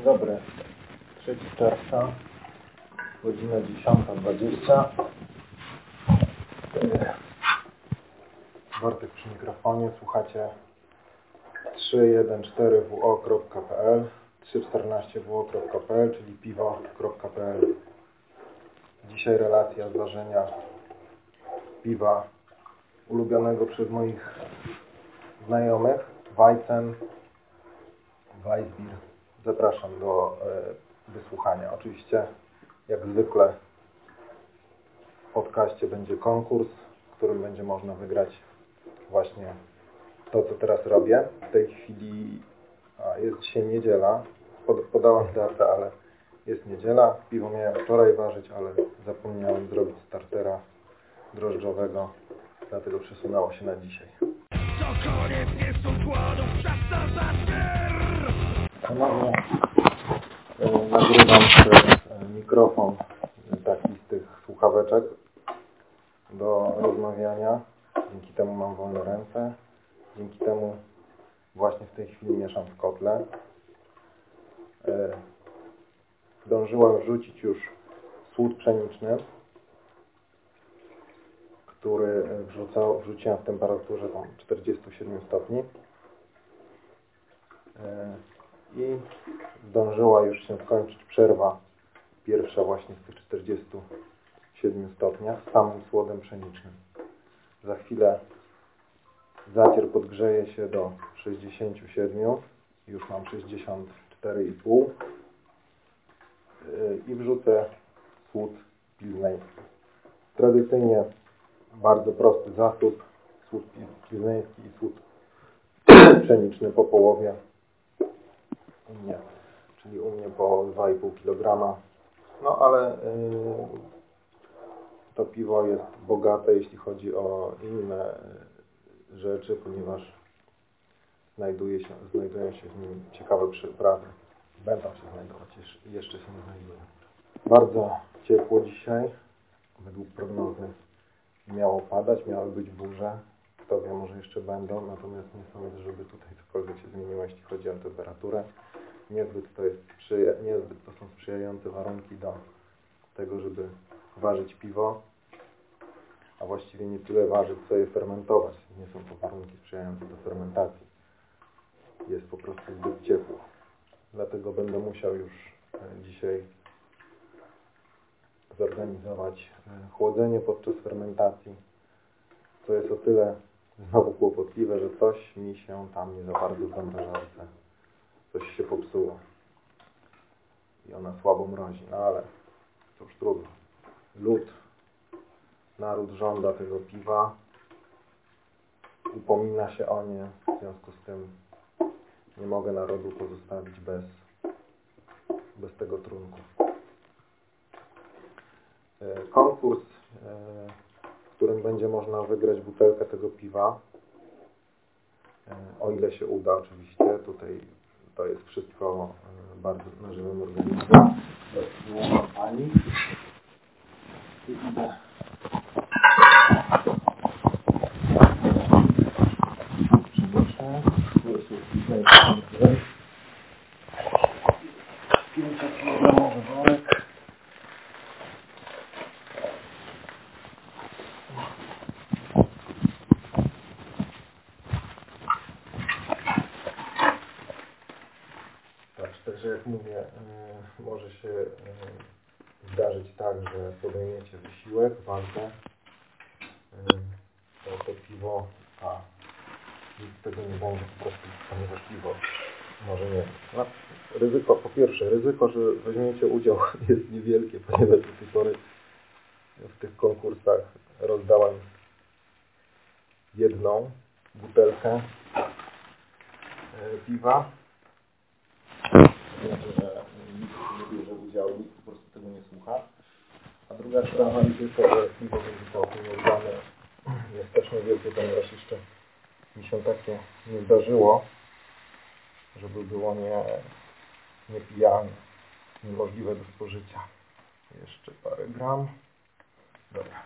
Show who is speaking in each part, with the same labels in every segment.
Speaker 1: Dzień dobry. 3 czerwca, godzina 10.20. Bartek przy mikrofonie. Słuchacie 314wo.pl 314wo.pl, czyli piwo.pl Dzisiaj relacja zdarzenia piwa ulubionego przez moich znajomych Weizen Weissbier. Zapraszam do e, wysłuchania. Oczywiście, jak zwykle w podcaście będzie konkurs, w którym będzie można wygrać właśnie to, co teraz robię. W tej chwili jest dzisiaj niedziela. Pod, podałam datę, ale jest niedziela. Piwo miałem wczoraj ważyć, ale zapomniałem zrobić startera drożdżowego, dlatego przesunęło się na dzisiaj.
Speaker 2: To koniec czas zacier!
Speaker 1: E, nagrywam przez e, mikrofon e, taki z tych słuchaweczek do rozmawiania. Dzięki temu mam wolne ręce. Dzięki temu właśnie w tej chwili mieszam w kotle. Zdążyłem wrzucić już słód pszeniczny, który wrzucał, wrzuciłem w temperaturze tam 47 stopni. I zdążyła już się skończyć przerwa pierwsza właśnie w tych 47 stopniach z samym słodem pszenicznym. Za chwilę zacier podgrzeje się do 67, już mam 64,5 i wrzucę słód pilzneński. Tradycyjnie bardzo prosty zasób, słód pilzneński i słód pszeniczny po połowie u mnie, czyli u mnie po 2,5 kg. No ale yy, to piwo jest bogate, jeśli chodzi o inne rzeczy, ponieważ znajduje się, znajdują się w nim ciekawe przyprawy. Będą się znajdować, jeszcze się nie znajdują. Bardzo ciepło dzisiaj, według prognozy miało padać, miały być burze. Wie, może jeszcze będą, natomiast nie sądzę, żeby tutaj cokolwiek się zmieniło, jeśli chodzi o temperaturę niezbyt to, jest niezbyt to są sprzyjające warunki do tego, żeby ważyć piwo, a właściwie nie tyle ważyć, co je fermentować. Nie są to warunki sprzyjające do fermentacji. Jest po prostu zbyt ciepło. Dlatego będę musiał już e, dzisiaj zorganizować e, chłodzenie podczas fermentacji, co jest o tyle znowu kłopotliwe, że coś mi się tam nie za bardzo w coś się popsuło. I ona słabo mrozi, no ale cóż, trudno. Lud, naród żąda tego piwa, upomina się o nie, w związku z tym nie mogę narodu pozostawić bez, bez tego trunku. E, konkurs, e, którym będzie można wygrać butelkę tego piwa, e, o ile się uda oczywiście, tutaj to jest wszystko e, bardzo na żywym organizmie. Pani. I idę. Przynoszę. Tu jest tutaj 500 kg worek. Także jak mówię, y, może się y, zdarzyć tak, że podejmiecie wysiłek, walkę, y, to, to piwo, a nic z tego nie będzie po prostu, ponieważ piwo może nie. No, ryzyko, po pierwsze, ryzyko, że weźmiecie udział jest niewielkie, ponieważ do tej pory w tych konkursach rozdałem jedną butelkę piwa znaczy, nikt nie bierze udziału, nikt po prostu tego nie słucha. A druga sprawa jest tylko, że piwo nieudane. Jest też niewielkie, ponieważ jeszcze mi się takie nie zdarzyło, żeby było nie, niepijalne, niemożliwe do spożycia. Jeszcze parę gram. Dobra.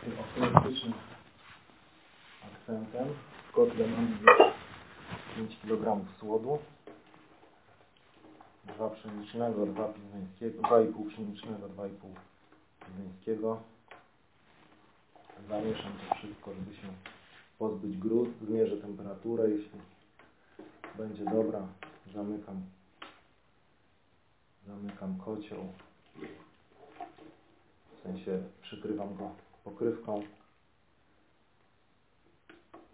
Speaker 1: Tym optymistycznym akcentem w kotle mam 5 kg słodu. 2 pszenicznego, 2 pilneńskiego, 2,5 pszenicznego, 2,5 pilneńskiego. Zamieszam to wszystko, żeby się pozbyć gruz. Zmierzę temperaturę, jeśli będzie dobra, zamykam zamykam kocioł w sensie przykrywam go pokrywką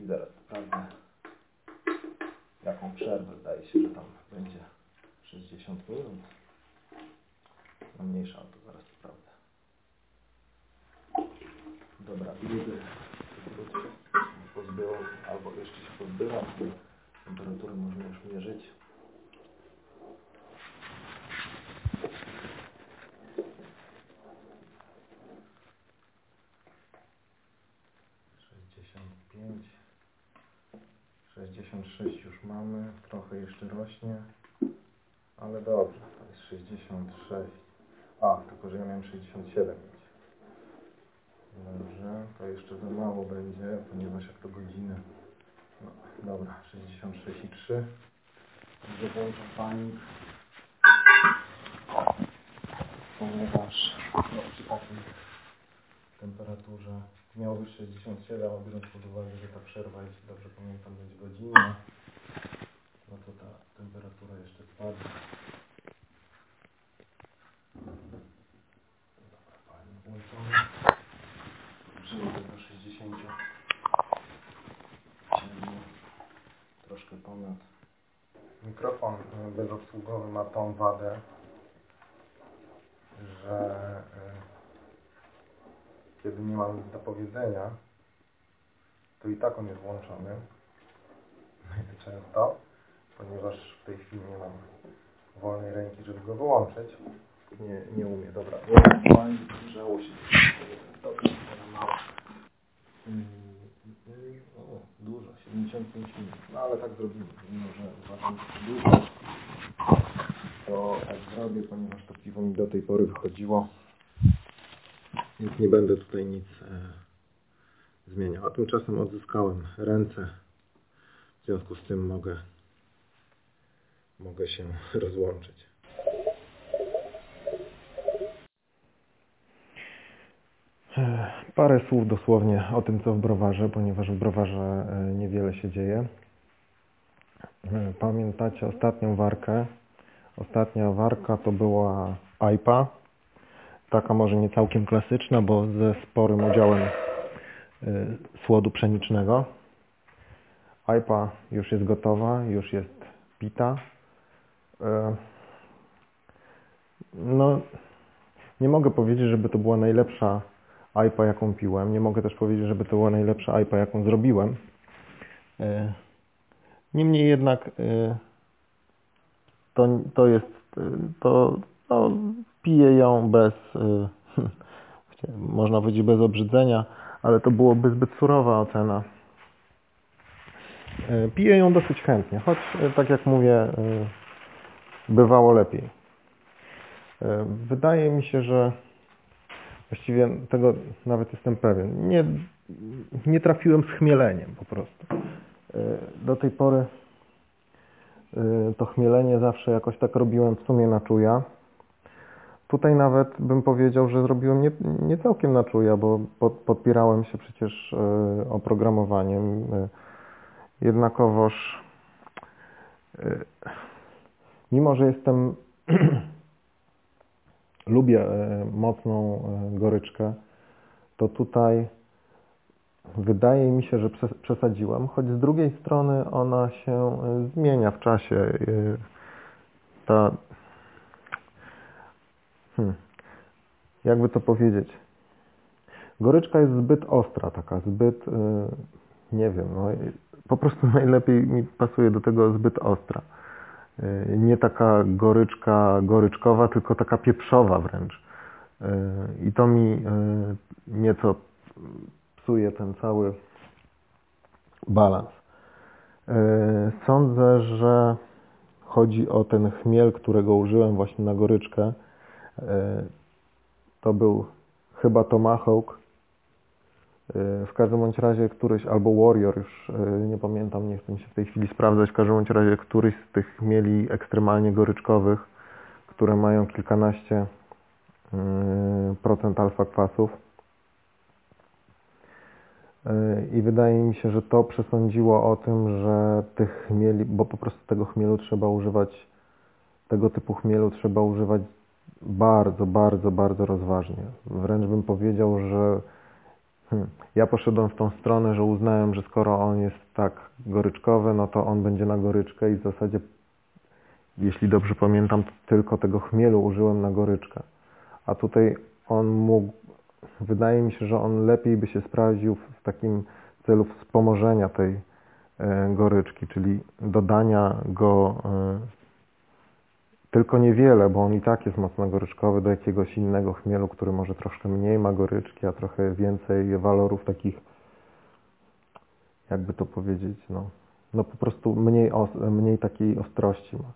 Speaker 1: i zaraz sprawdzę jaką przerwę zdaje się, że tam będzie 60 minut no mniejsza, to zaraz sprawdzę. Dobra, grud pozbyłem, albo jeszcze się pozbyłem temperaturę można już mierzyć. Sześćdziesiąt sześć już mamy, trochę jeszcze rośnie, ale dobrze, to jest sześćdziesiąt sześć. A, tylko że ja miałem sześćdziesiąt siedem mieć. Dobrze, to jeszcze za mało będzie, ponieważ jak to godziny. No, dobra, 66 i 3. Dobrze, włączam panik. Ponieważ no, przy takiej temperaturze miało być 67, a biorąc pod uwagę, że ta przerwa, jeśli dobrze pamiętam, będzie godzinna, no to ta temperatura jeszcze spadnie. Dobra, panik włączony. Przejdę do 60 troszkę ponad. Mikrofon y, bezobsługowy ma tą wadę, że y, kiedy nie mam nic do powiedzenia, to i tak on jest włączony. Często, ponieważ w tej chwili nie mam wolnej ręki, żeby go wyłączyć. Nie, nie dobra. Grzało się. Mało. Mm, mm, O, dużo, 75 minut. No ale tak zrobimy. Mimo, że uważam, że dużo, to tak zrobię, ponieważ to piwo mi do tej pory wychodziło. Więc nie będę tutaj nic e, zmieniał. A tymczasem odzyskałem ręce. W związku z tym mogę, mogę się rozłączyć. Parę słów dosłownie o tym, co w browarze, ponieważ w browarze e, niewiele się dzieje. E, Pamiętacie ostatnią warkę? Ostatnia warka to była AIPA. Taka może nie całkiem klasyczna, bo ze sporym udziałem e, słodu pszenicznego. AIPA już jest gotowa, już jest pita. E, No, nie mogę powiedzieć, żeby to była najlepsza IPA, jaką piłem. Nie mogę też powiedzieć, żeby to była najlepsza IPA, jaką zrobiłem. E, Niemniej jednak e, to, to jest, to no, piję ją bez, można powiedzieć bez obrzydzenia, ale to byłoby zbyt surowa ocena. Piję ją dosyć chętnie, choć tak jak mówię, bywało lepiej. E, Wydaje mi się, że Właściwie tego nawet jestem pewien. Nie, nie trafiłem z chmieleniem po prostu. Y, Do tej pory y, to chmielenie zawsze jakoś tak robiłem w sumie na czuja. Tutaj nawet bym powiedział, że zrobiłem nie, nie całkiem na czuja, bo pod, podpierałem się przecież oprogramowaniem. Jednakowoż mimo, że jestem lubię e, mocną e, goryczkę, to tutaj wydaje mi się, że przes- przesadziłem, choć z drugiej strony ona się e, zmienia w czasie. Ta, hmm, jakby to powiedzieć, goryczka jest zbyt ostra, taka zbyt, nie wiem, no, po prostu najlepiej mi pasuje do tego zbyt ostra. E, Nie taka goryczka, goryczkowa, tylko taka pieprzowa wręcz. E, I to mi e, nieco psuje ten cały balans. Sądzę, że chodzi o ten chmiel, którego użyłem właśnie na goryczkę. To był chyba Tomahawk. E, W każdym bądź razie któryś, albo Warrior, już e, nie pamiętam, nie chcę się w tej chwili sprawdzać, w każdym bądź razie któryś z tych mieli ekstremalnie goryczkowych które mają kilkanaście yy, procent alfa kwasów. Yy, I wydaje mi się, że to przesądziło o tym, że tych chmieli, bo po prostu tego chmielu trzeba używać, tego typu chmielu trzeba używać bardzo, bardzo, bardzo rozważnie. Wręcz bym powiedział, że hmm, ja poszedłem w tą stronę, że uznałem, że skoro on jest tak goryczkowy, no to on będzie na goryczkę i w zasadzie, jeśli dobrze pamiętam, tylko tego chmielu użyłem na goryczkę. A tutaj on mógł, wydaje mi się, że on lepiej by się sprawdził w takim celu wspomożenia tej e, goryczki, czyli dodania go e, tylko niewiele, bo on i tak jest mocno goryczkowy do jakiegoś innego chmielu, który może troszkę mniej ma goryczki, a trochę więcej walorów takich, jakby to powiedzieć, no, no po prostu mniej, mniej takiej ostrości ma.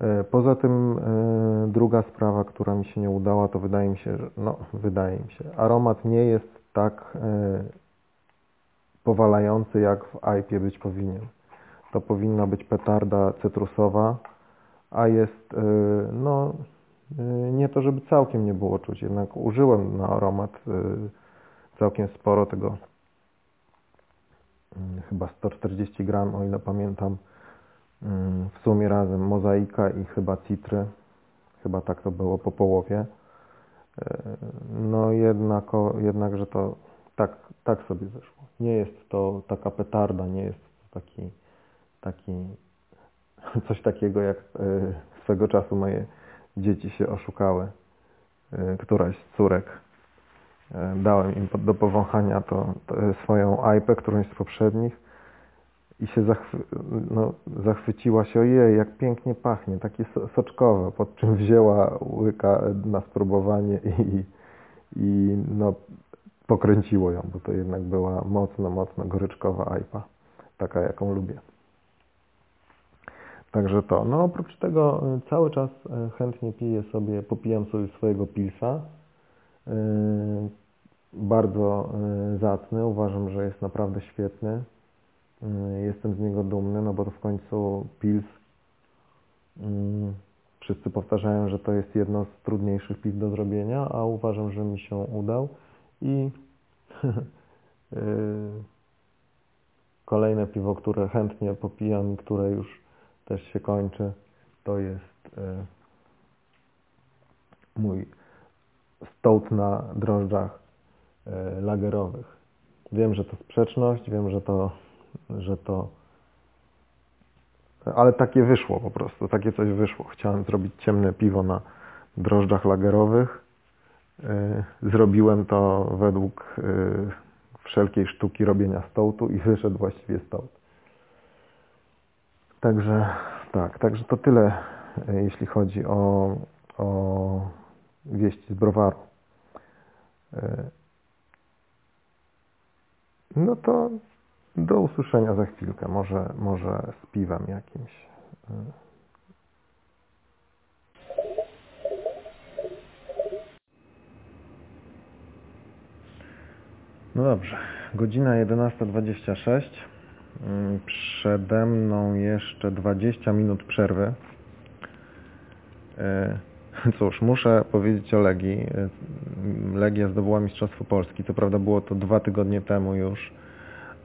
Speaker 1: E, poza tym e, druga sprawa, która mi się nie udała, to wydaje mi się, że, no wydaje mi się, aromat nie jest tak e, powalający, jak w IP być powinien. To powinna być petarda cytrusowa, a jest, no nie to, żeby całkiem nie było czuć, jednak użyłem na aromat całkiem sporo tego, mm, chyba 140 gram, o ile pamiętam, Mm, w sumie razem mozaika i chyba citry. Chyba tak to było po połowie. No jednak, jednakże to tak, tak sobie wyszło. Nie jest to taka petarda, nie jest to taki, taki coś takiego jak e, swego czasu moje dzieci się oszukały. E, któraś z córek. Dałem im do powąchania to, to swoją iPę, którąś z poprzednich i się zachwy no, zachwyciła się, ojej, jak pięknie pachnie, takie soczkowe, pod czym wzięła łyka na spróbowanie i, i no, pokręciło ją, bo to jednak była mocno, mocno goryczkowa ajpa, taka jaką lubię. Także to. No oprócz tego y, cały czas y, chętnie piję sobie, popijam sobie swojego pilsa. Yy, bardzo zacny, uważam, że jest naprawdę świetny. Y, jestem z niego dumny, no bo to w końcu Pils y, wszyscy powtarzają, że to jest jedno z trudniejszych piw do zrobienia, a uważam, że mi się udał i y, kolejne piwo, które chętnie popijam które już też się kończy, to jest mój stout na drożdżach lagerowych. Wiem, że to sprzeczność, wiem, że to że to... Ale takie wyszło po prostu, takie coś wyszło. Chciałem zrobić ciemne piwo na drożdżach lagerowych. Y, zrobiłem to według wszelkiej sztuki robienia stołtu i wyszedł właściwie stołt. Także tak, także to tyle, y, jeśli chodzi o, o wieści z browaru. No to do usłyszenia za chwilkę, może, może z piwem jakimś. No dobrze, godzina 11.26. Przede mną jeszcze 20 minut przerwy. E, cóż, muszę powiedzieć o Legii. E, Legia zdobyła Mistrzostwo Polski. Co prawda było to dwa tygodnie temu już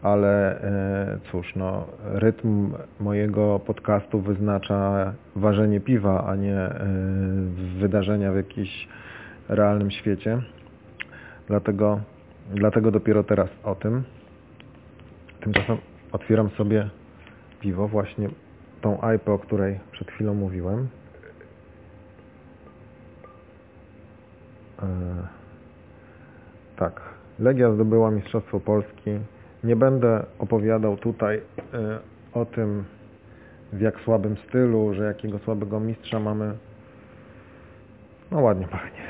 Speaker 1: ale e, cóż, no, rytm mojego podcastu wyznacza ważenie piwa, a nie wydarzenia w jakimś realnym świecie. Dlatego, dlatego dopiero teraz o tym. Tymczasem otwieram sobie piwo, właśnie tą IPę, o której przed chwilą mówiłem. E, tak, Legia zdobyła Mistrzostwo Polski nie będę opowiadał tutaj e, o tym, w jak słabym stylu, że jakiego słabego mistrza mamy. No ładnie pachnie.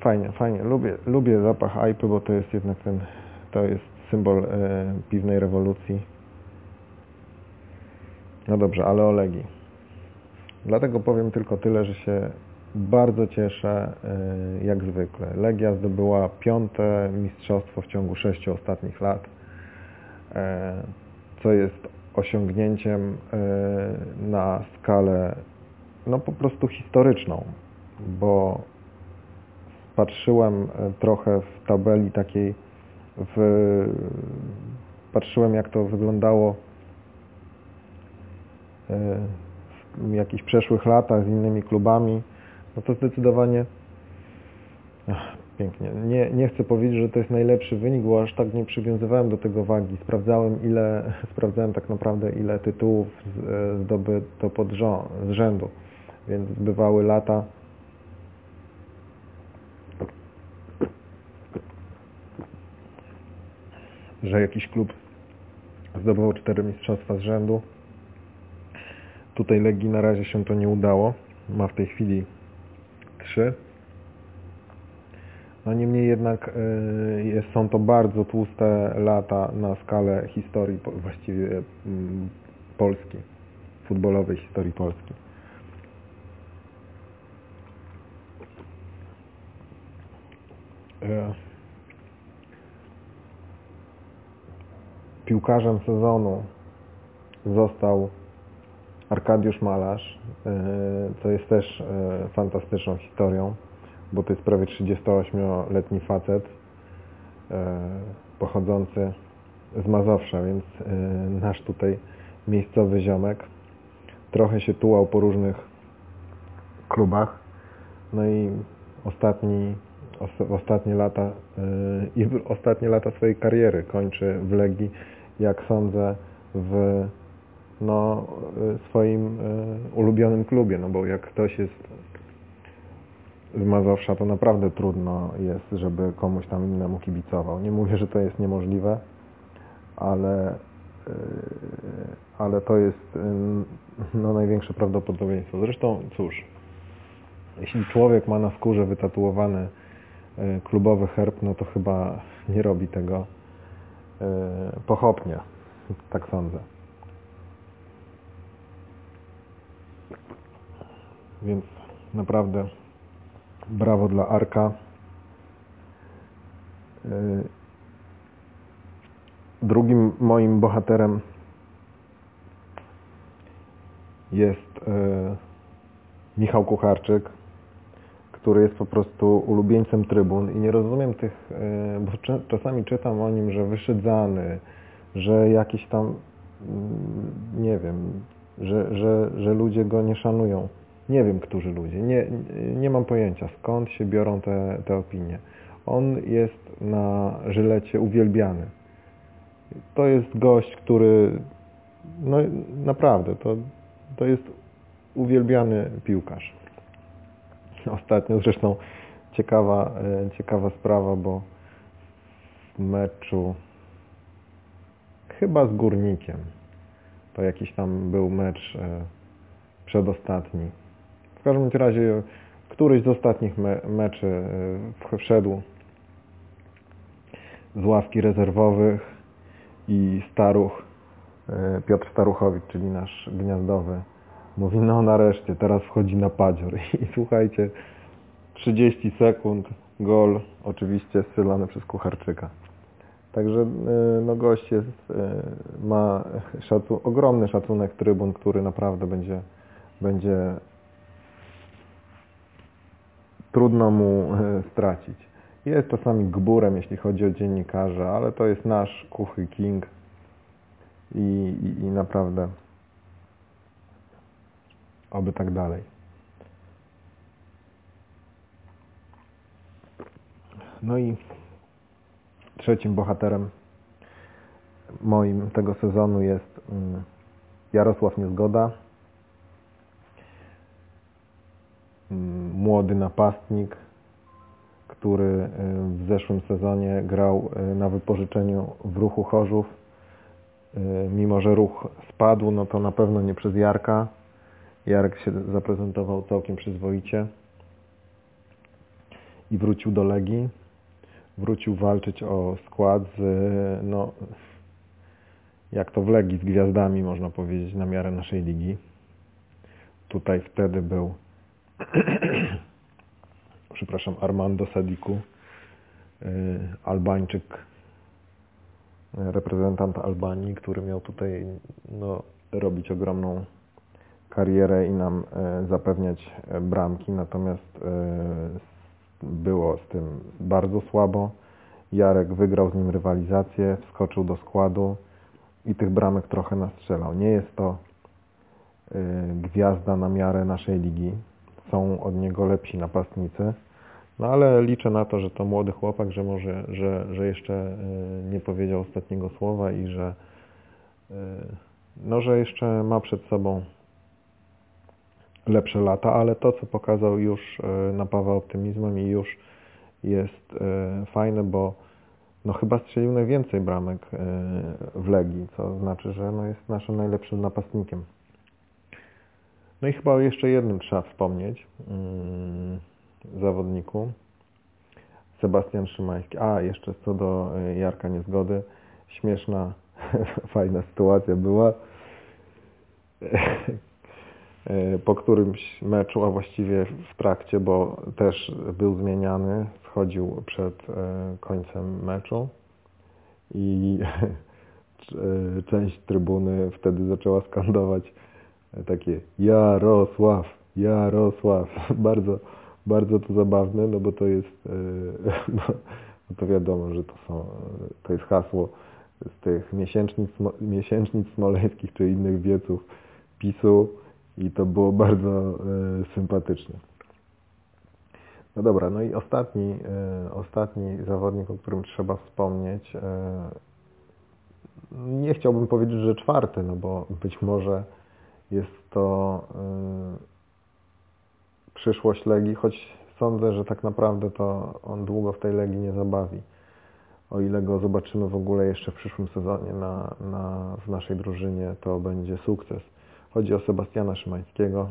Speaker 1: Fajnie, fajnie. Lubię, lubię zapach Aipy, bo to jest jednak ten, to jest symbol e, piwnej rewolucji. No dobrze, ale o Legii. Dlatego powiem tylko tyle, że się bardzo cieszę, e, jak zwykle. Legia zdobyła piąte mistrzostwo w ciągu sześciu ostatnich lat, e, co jest osiągnięciem na skalę no po prostu historyczną, bo patrzyłem trochę w tabeli takiej, w, patrzyłem jak to wyglądało e, w jakichś przeszłych latach z innymi klubami, no to zdecydowanie ach, pięknie. Nie, nie chcę powiedzieć, że to jest najlepszy wynik, bo aż tak nie przywiązywałem do tego wagi. Sprawdzałem ile, sprawdzałem tak naprawdę ile tytułów e, zdobyto pod rząd, z rzędu, więc bywały lata że jakiś klub zdobywał cztery mistrzostwa z rzędu. Tutaj Legii na razie się to nie udało. Ma w tej chwili trzy. No niemniej jednak y, są to bardzo tłuste lata na skalę historii, właściwie mm, Polski, futbolowej historii Polski. E, Piłkarzem sezonu został Arkadiusz Malarz, e, co jest też e, fantastyczną historią, bo to jest prawie 38-letni facet e, pochodzący z Mazowsza, więc nasz tutaj miejscowy ziomek. Trochę się tułał po różnych klubach, no i ostatni, os, ostatnie lata i ostatnie lata swojej kariery kończy w Legii, jak sądzę, w no, y, swoim y, ulubionym klubie, no bo jak ktoś jest z Mazowsza, to naprawdę trudno jest, żeby komuś tam innemu kibicował. Nie mówię, że to jest niemożliwe, ale, y, ale to jest y, no, największe prawdopodobieństwo. Zresztą, cóż, jeśli człowiek ma na skórze wytatuowany y, klubowy herb, no to chyba nie robi tego y, pochopnie, tak sądzę. Więc naprawdę brawo dla Arka. Yy, Drugim moim bohaterem jest yy, Michał Kucharczyk, który jest po prostu ulubieńcem trybun i nie rozumiem tych, yy, bo czasami czytam o nim, że wyszydzany, że jakiś tam, mm, nie wiem, że, że, że ludzie go nie szanują. Nie wiem, którzy ludzie. Nie, nie mam pojęcia, skąd się biorą te, te opinie. On jest na żylecie uwielbiany. To jest gość, który no naprawdę, to, to jest uwielbiany piłkarz. Ostatnio zresztą ciekawa, e, ciekawa sprawa, bo w meczu chyba z Górnikiem, to jakiś tam był mecz e, przedostatni. W każdym razie któryś z ostatnich me meczy e, wszedł z ławki rezerwowych i Staruch, Piotr Staruchowicz, czyli nasz gniazdowy, mówi, no nareszcie, teraz wchodzi na padzior. I słuchajcie, 30 sekund, gol, oczywiście strzelany przez Kucharczyka. Także e, no gość jest, e, ma szacu ogromny szacunek trybun, który naprawdę będzie, będzie trudno mu e, stracić. Jest czasami gburem, jeśli chodzi o dziennikarzy, ale to jest nasz kuchy king i, i, i naprawdę oby tak dalej. No i trzecim bohaterem moim tego sezonu jest mm, Jarosław Niezgoda. Mm, Młody napastnik, który y, w zeszłym sezonie grał y, na wypożyczeniu w ruchu Chorzów. Y, Mimo, że ruch spadł, no to na pewno nie przez Jarka. Jarek się zaprezentował całkiem przyzwoicie i wrócił do Legii. Wrócił walczyć o skład z, no, jak to w Legii, z gwiazdami, można powiedzieć, na miarę naszej ligi. Tutaj wtedy był przepraszam, Armando Sadiku, y, Albańczyk, reprezentant Albanii, który miał tutaj no, robić ogromną karierę i nam e, zapewniać e, bramki, natomiast e, było z tym bardzo słabo. Jarek wygrał z nim rywalizację, wskoczył do składu i tych bramek trochę nastrzelał. Nie jest to gwiazda na miarę naszej ligi. Są od niego lepsi napastnicy. No ale liczę na to, że to młody chłopak, że może, że, że jeszcze nie powiedział ostatniego słowa i że no, że jeszcze ma przed sobą lepsze lata, ale to, co pokazał już e, napawa optymizmem i już jest e, fajne, bo no chyba strzelił najwięcej bramek e, w Legii, co znaczy, że no jest naszym najlepszym napastnikiem. No i chyba o jeszcze jednym trzeba wspomnieć mm, zawodniku. Sebastian Szymański. A, jeszcze co do Jarka Niezgody. Śmieszna, fajna sytuacja była. E, po którymś meczu, a właściwie w trakcie, bo też był zmieniany, schodził przed e, końcem meczu i e, część trybuny wtedy zaczęła skandować takie Jarosław, Jarosław. Bardzo, bardzo to zabawne, no bo to jest, no, to wiadomo, że to są, to jest hasło z tych miesięcznic, miesięcznic smoleńskich czy innych wieców PiSu, i to było bardzo e, sympatyczne. No dobra, no i ostatni, e, ostatni zawodnik, o którym trzeba wspomnieć, e, nie chciałbym powiedzieć, że czwarty, no bo być może jest to przyszłość Legii, choć sądzę, że tak naprawdę to on długo w tej Legii nie zabawi. O ile go zobaczymy w ogóle jeszcze w przyszłym sezonie na, na, w naszej drużynie, to będzie sukces. Chodzi o Sebastiana Szymańskiego.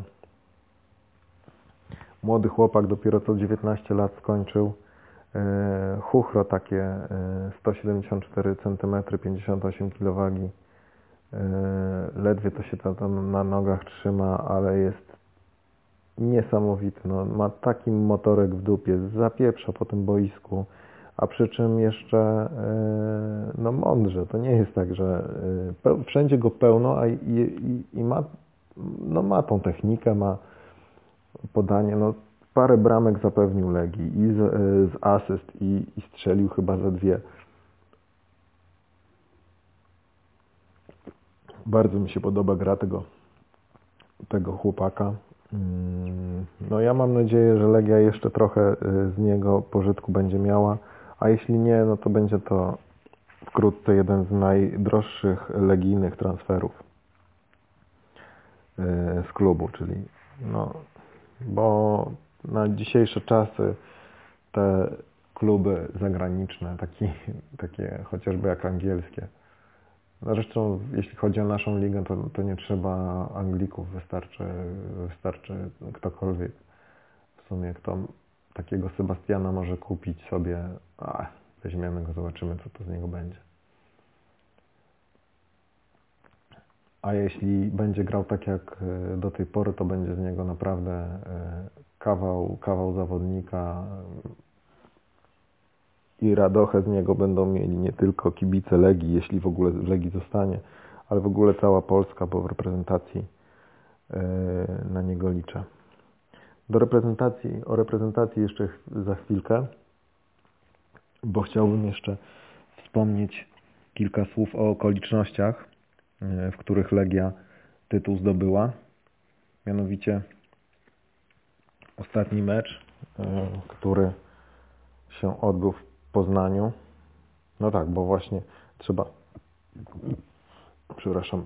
Speaker 1: Młody chłopak, dopiero co 19 lat skończył. E, chuchro takie 174 cm, 58 kg. Ledwie to się tam na nogach trzyma, ale jest niesamowity. No, ma taki motorek w dupie, zapieprza po tym boisku, a przy czym jeszcze e, no, mądrze. To nie jest tak, że e, wszędzie go pełno, a i, i, i ma, no, ma tą technikę, ma podanie. No, parę bramek zapewnił Legii i z, e, z asyst i, i strzelił chyba za dwie. Bardzo mi się podoba gra tego, tego chłopaka. Mm, no ja mam nadzieję, że Legia jeszcze trochę z niego pożytku będzie miała a jeśli nie, no to będzie to wkrótce jeden z najdroższych legijnych transferów e, z klubu, czyli no, bo na dzisiejsze czasy te kluby zagraniczne, taki, takie chociażby jak angielskie, no zresztą jeśli chodzi o naszą ligę, to, to nie trzeba Anglików, wystarczy, wystarczy ktokolwiek w sumie, kto takiego Sebastiana może kupić sobie, weźmiemy go, zobaczymy co to z niego będzie. A jeśli będzie grał tak jak e, do tej pory, to będzie z niego naprawdę e, kawał, kawał zawodnika i radochę z niego będą mieli nie tylko kibice Legii, jeśli w ogóle Legii zostanie, ale w ogóle cała Polska, bo w reprezentacji e, na niego liczę. Do reprezentacji, o reprezentacji jeszcze za chwilkę, bo chciałbym jeszcze wspomnieć kilka słów o okolicznościach, e, w których Legia tytuł zdobyła. Mianowicie ostatni mecz, e, który się odbył w Poznaniu. No tak, bo właśnie trzeba, przepraszam,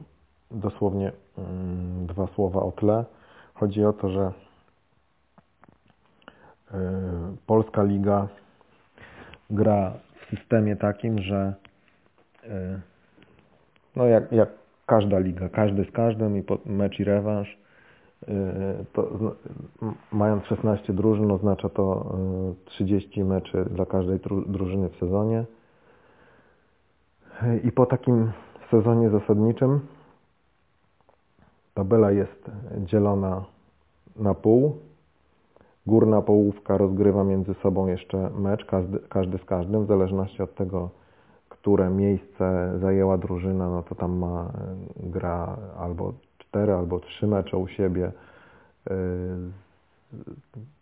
Speaker 1: dosłownie mm, dwa słowa o tle. Chodzi o to, że polska liga gra w systemie takim, że e, no jak, jak każda liga, każdy z każdym i mecz i rewanż, e, to mając 16 drużyn oznacza to 30 meczy dla każdej drużyny w sezonie. I po takim sezonie zasadniczym tabela jest dzielona na pół Górna połówka rozgrywa między sobą jeszcze mecz, każdy, każdy z każdym, w zależności od tego, które miejsce zajęła drużyna, no to tam ma gra albo cztery albo trzy mecze u siebie. Y,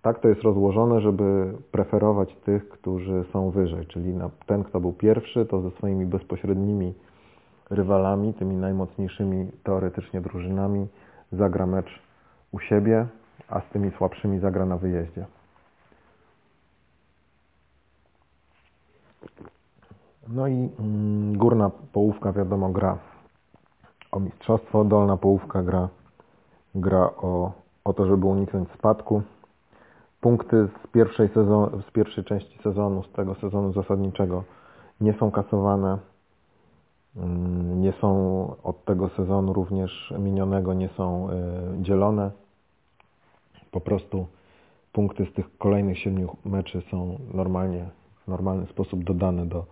Speaker 1: tak to jest rozłożone, żeby preferować tych, którzy są wyżej, czyli ten, kto był pierwszy, to ze swoimi bezpośrednimi rywalami, tymi najmocniejszymi teoretycznie drużynami, zagra mecz u siebie, a z tymi słabszymi zagra na wyjeździe. No i mm, górna połówka, wiadomo, gra o mistrzostwo, dolna połówka gra, gra o, o to, żeby uniknąć spadku. Punkty z pierwszej, sezon, z pierwszej części sezonu, z tego sezonu zasadniczego nie są kasowane. Mm, nie są od tego sezonu również minionego, nie są y, dzielone. Po prostu punkty z tych kolejnych siedmiu meczy są normalnie, w normalny sposób dodane do,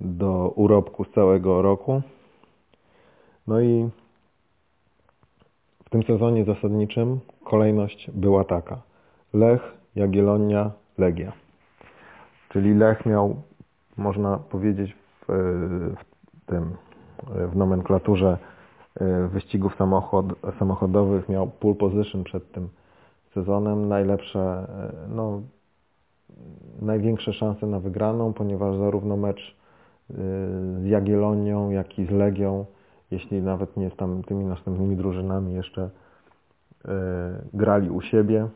Speaker 1: do urobku z całego roku. No i w tym sezonie zasadniczym kolejność była taka. Lech, Jagiellonia, Legia. Czyli Lech miał, można powiedzieć, w, w tym, w nomenklaturze e, wyścigów samochod, samochodowych miał pole position przed tym sezonem. Najlepsze, e, no, największe szanse na wygraną, ponieważ zarówno mecz e, z Jagiellonią, jak i z Legią jeśli nawet nie z tam tymi następnymi drużynami jeszcze e, grali u siebie,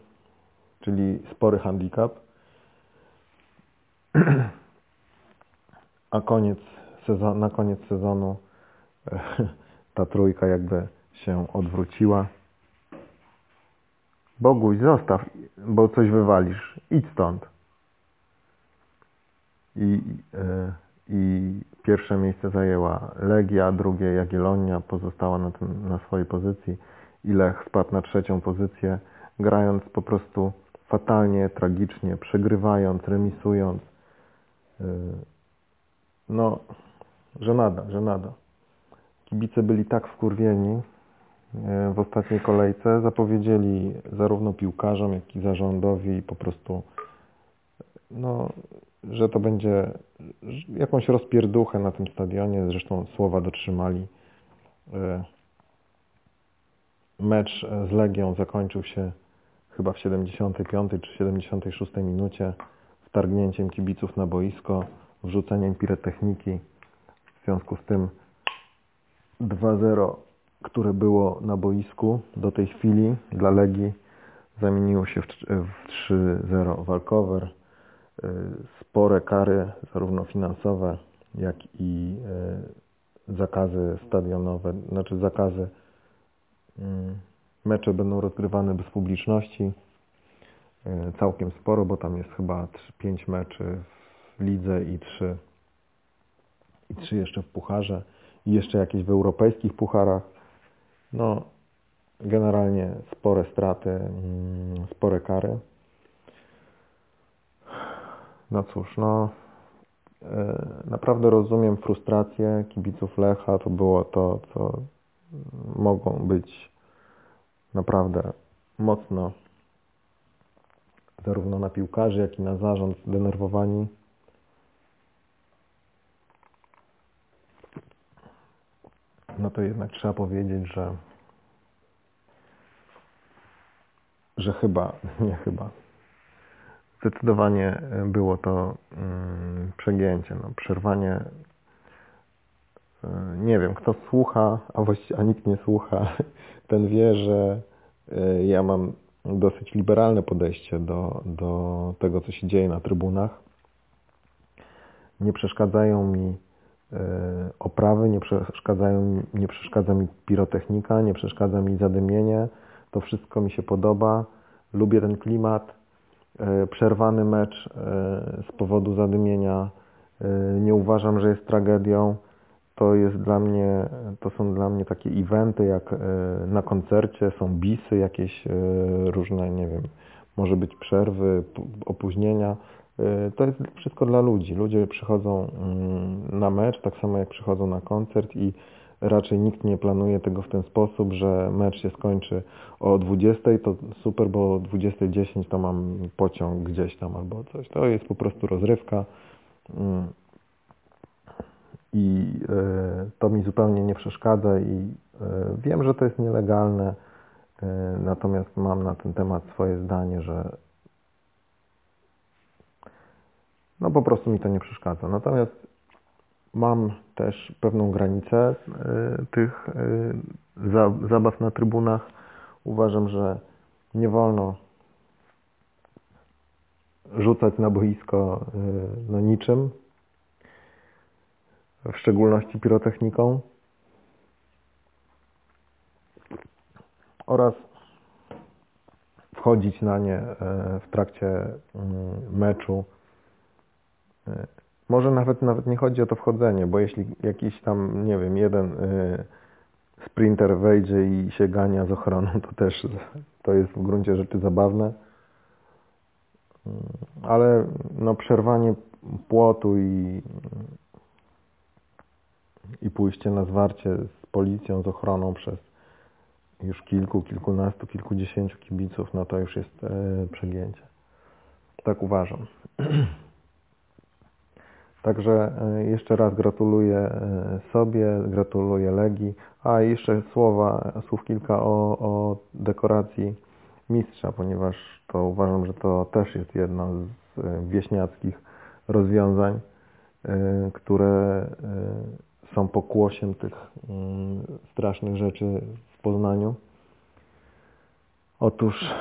Speaker 1: czyli spory handicap. A koniec sezon, na koniec sezonu ta trójka jakby się odwróciła. Boguś, zostaw, bo coś wywalisz. Idź stąd. I e, i pierwsze miejsce zajęła Legia, drugie Jagiellonia pozostała na, tym, na swojej pozycji i Lech spadł na trzecią pozycję, grając po prostu fatalnie, tragicznie, przegrywając, remisując. Yy, no, żenada, żenada. Kibice byli tak wkurwieni yy, w ostatniej kolejce, zapowiedzieli zarówno piłkarzom, jak i zarządowi po prostu no, że to będzie jakąś rozpierduchę na tym stadionie. Zresztą słowa dotrzymali. E, mecz z Legią zakończył się chyba w 75 czy 76 minucie wtargnięciem kibiców na boisko, wrzuceniem pirotechniki. W związku z tym 2-0, które było na boisku do tej chwili dla Legii zamieniło się w 3-0 walkover. Y, spore kary, zarówno finansowe, jak i y, zakazy stadionowe, znaczy zakazy mm, mecze będą rozgrywane bez publiczności. Y, całkiem sporo, bo tam jest chyba 5 meczy w lidze i 3 i 3 jeszcze w pucharze i jeszcze jakieś w europejskich pucharach. No, generalnie spore straty, mm, spore kary. No cóż, no e, naprawdę rozumiem frustrację kibiców Lecha. To było to, co mogą być naprawdę mocno zarówno na piłkarzy, jak i na zarząd zdenerwowani. No to jednak trzeba powiedzieć, że że chyba, nie chyba, Zdecydowanie było to mm, przegięcie, no, przerwanie. E, nie wiem, kto słucha, a właściwie a nikt nie słucha, ten wie, że e, ja mam dosyć liberalne podejście do, do tego, co się dzieje na trybunach. Nie przeszkadzają mi oprawy, nie, przeszkadzają, nie przeszkadza mi pirotechnika, nie przeszkadza mi zadymienie. To wszystko mi się podoba. Lubię ten klimat E, przerwany mecz e, z powodu zadymienia e, nie uważam, że jest tragedią. To jest dla mnie, to są dla mnie takie eventy jak na koncercie, są bisy jakieś różne, nie wiem, może być przerwy, opóźnienia. To jest wszystko dla ludzi. Ludzie przychodzą mm, na mecz, tak samo jak przychodzą na koncert i raczej nikt nie planuje tego w ten sposób, że mecz się skończy o 20, to super, bo o 20.10 to mam pociąg gdzieś tam albo coś. To jest po prostu rozrywka mm. i e, to mi zupełnie nie przeszkadza i Wiem, że to jest nielegalne, natomiast mam na ten temat swoje zdanie, że no po prostu mi to nie przeszkadza. Natomiast mam też pewną granicę e, tych e, zabaw na trybunach. Uważam, że nie wolno rzucać na boisko no niczym, w szczególności pirotechniką. oraz wchodzić na nie e, w trakcie mm, meczu. E, może nawet, nawet nie chodzi o to wchodzenie, bo jeśli jakiś tam, nie wiem, jeden e, sprinter wejdzie i się gania z ochroną, to też to jest w gruncie rzeczy zabawne. Mm, ale no, przerwanie płotu i, i pójście na zwarcie z policją, z ochroną przez już kilku, kilkunastu, kilkudziesięciu kibiców, no to już jest e, przegięcie. Tak uważam. Także e, jeszcze raz gratuluję e, sobie, gratuluję Legii. A jeszcze słowa, słów kilka o, o dekoracji mistrza, ponieważ to uważam, że to też jest jedno z e, wieśniackich rozwiązań, które są pokłosiem tych mm, strasznych rzeczy Poznaniu. Otóż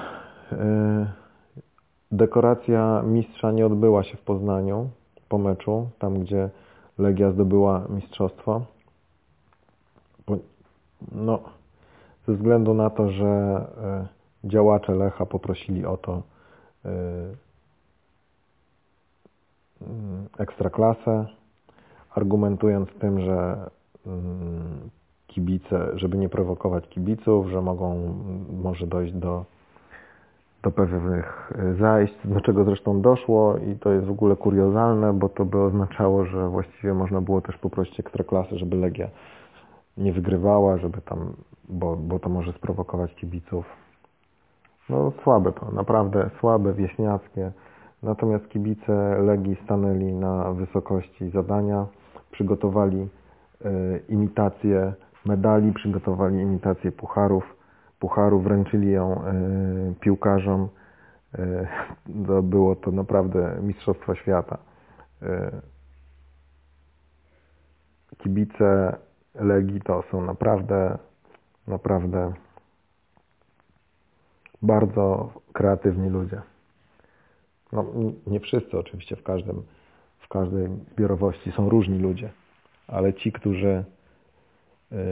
Speaker 1: dekoracja mistrza nie odbyła się w Poznaniu po meczu, tam gdzie Legia zdobyła mistrzostwo. No, ze względu na to, że y, działacze Lecha poprosili o to y, y, ekstraklasę, argumentując tym, że mm, kibice, żeby nie prowokować kibiców, że mogą może dojść do, do pewnych zajść, do czego zresztą doszło i to jest w ogóle kuriozalne, bo to by oznaczało, że właściwie można było też poprosić ekstraklasy, żeby Legia nie wygrywała, żeby tam, bo, bo to może sprowokować kibiców. No słabe to, naprawdę słabe, wieśniackie. Natomiast kibice Legii stanęli na wysokości zadania, przygotowali y, imitację medali, przygotowali imitację pucharów. Pucharów wręczyli ją e, piłkarzom. E, to było to naprawdę Mistrzostwo Świata. E, kibice Legii to są naprawdę, naprawdę bardzo kreatywni ludzie. No, nie wszyscy oczywiście, w, każdym, w każdej zbiorowości są różni ludzie, ale ci, którzy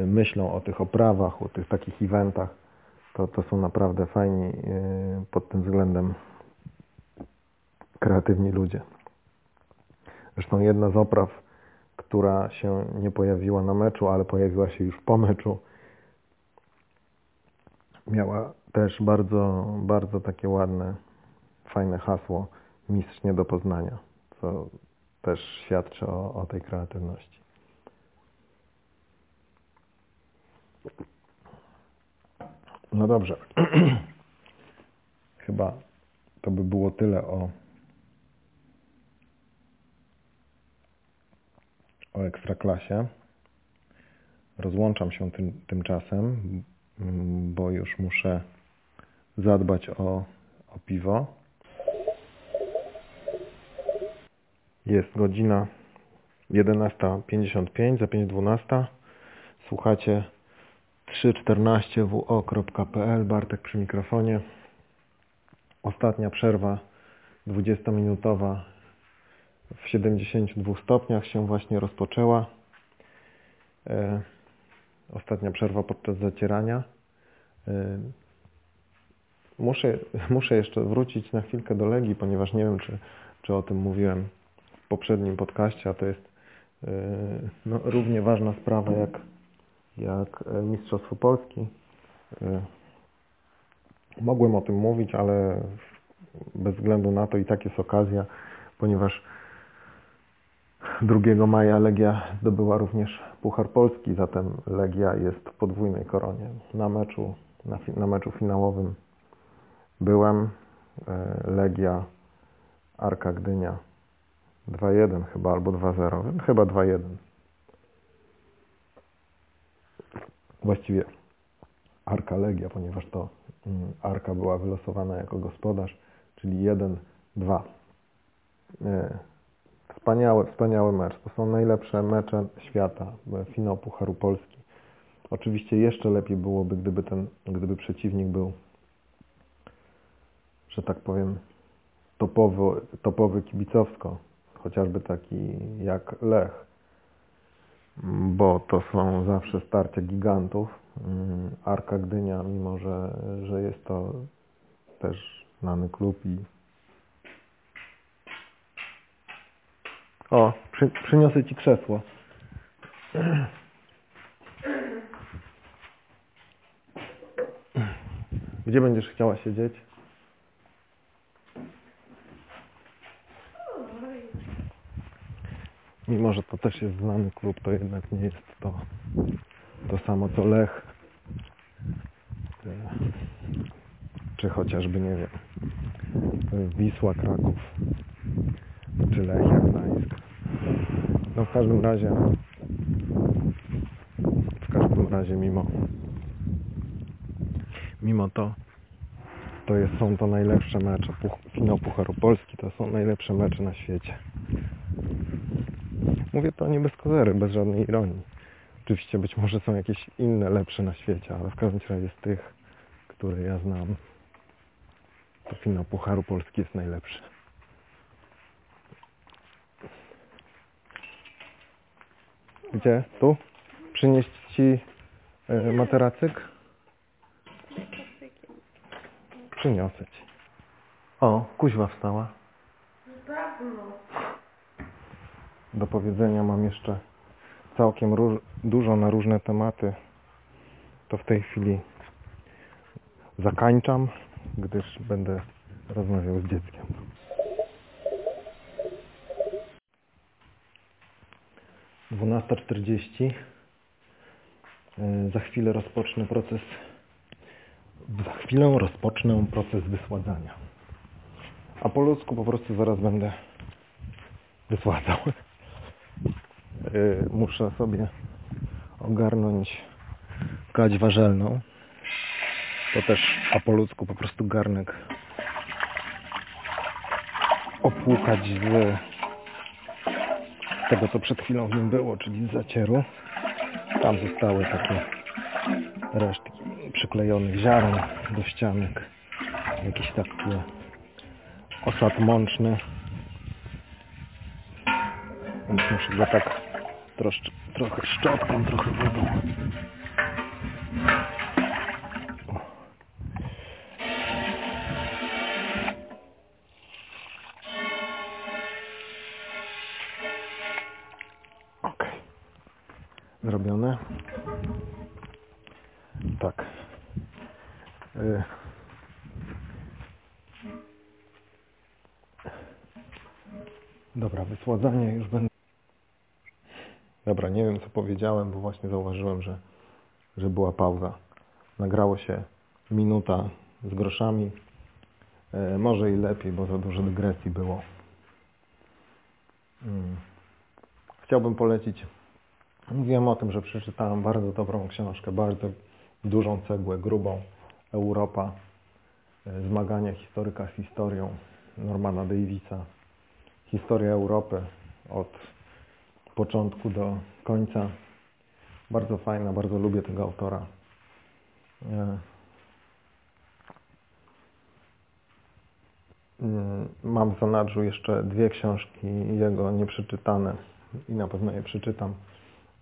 Speaker 1: myślą o tych oprawach, o tych takich eventach, to, to są naprawdę fajni y, pod tym względem kreatywni ludzie. Zresztą jedna z opraw, która się nie pojawiła na meczu, ale pojawiła się już po meczu, miała też bardzo, bardzo takie ładne, fajne hasło mistrz nie do poznania, co też świadczy o, o tej kreatywności. No dobrze. Chyba to by było tyle o, o ekstraklasie. Rozłączam się tym, tymczasem, bo już muszę zadbać o, o piwo. Jest godzina 11.55, za 5.12. Słuchacie 314wo.pl Bartek przy mikrofonie. Ostatnia przerwa 20-minutowa w 72 stopniach się właśnie rozpoczęła. E, ostatnia przerwa podczas zacierania. E, muszę, muszę jeszcze wrócić na chwilkę do Legii, ponieważ nie wiem, czy, czy o tym mówiłem w poprzednim podcaście, a to jest e, no, równie ważna sprawa jak jak e, Mistrzostwo Polski. E, mogłem o tym mówić, ale bez względu na to i tak jest okazja, ponieważ 2 maja Legia zdobyła również Puchar Polski, zatem Legia jest w podwójnej koronie. Na meczu, na, na meczu finałowym byłem. E, Legia Arka Gdynia 2-1 chyba, albo 2-0. Chyba 2-1. Właściwie Arka Legia, ponieważ to mm, Arka była wylosowana jako gospodarz, czyli 1-2. E, Wspaniały, wspaniały mecz. To są najlepsze mecze świata. e, Finał Pucharu Polski. Oczywiście jeszcze lepiej byłoby, gdyby ten, gdyby przeciwnik był, że tak powiem, topowy, topowy kibicowsko, chociażby taki jak Lech, bo to są zawsze starcia gigantów. Mm, Arka Gdynia, mimo że, że jest to też znany klub i O, przy, przyniosę Ci krzesło. Gdzie będziesz chciała siedzieć? Mimo, że to też jest znany klub, to jednak nie jest to to samo co Lech. Czy chociażby, nie wiem, Wisła Kraków czy Lechia Gdańsk. No w każdym razie w każdym razie mimo mimo to to jest, są to najlepsze mecze finał Pucharu Polski to są najlepsze mecze na świecie mówię to nie bez kozery, bez żadnej ironii oczywiście być może są jakieś inne lepsze na świecie ale w każdym razie z tych które ja znam to finał Pucharu Polski jest najlepszy Gdzie? Tu? Przynieść Ci y, materacyk? Przyniosę Ci. O, kuźwa wstała.
Speaker 3: Dawno.
Speaker 1: Do powiedzenia mam jeszcze całkiem dużo na różne tematy. To w tej chwili zakańczam, gdyż będę rozmawiał z dzieckiem. Dwunasta czterdzieści. Za chwilę rozpocznę proces. Za chwilę rozpocznę proces wysładzania. A po ludzku po prostu zaraz będę wysładzał. Y, Muszę sobie ogarnąć kać warzelną. To też a po ludzku po prostu garnek opłukać z tego, co przed chwilą w nim było, czyli z zacieru. Tam zostały takie resztki przyklejonych ziaren do ścianek. Jakiś taki osad mączny. Więc muszę go tak trochę szczotką, trochę wodą. Była pauza. Nagrało się minuta z groszami. E, może i lepiej, bo za dużo dygresji było. Mm. Chciałbym polecić. Mówiłem o tym, że przeczytałem bardzo dobrą książkę, bardzo dużą cegłę, grubą. Europa. e, Zmagania historyka z historią Normana Davisa. Historia Europy od początku do końca. Bardzo fajna, bardzo lubię tego autora. E, mm, Mam w zanadrzu jeszcze dwie książki jego nieprzeczytane i na pewno je przeczytam,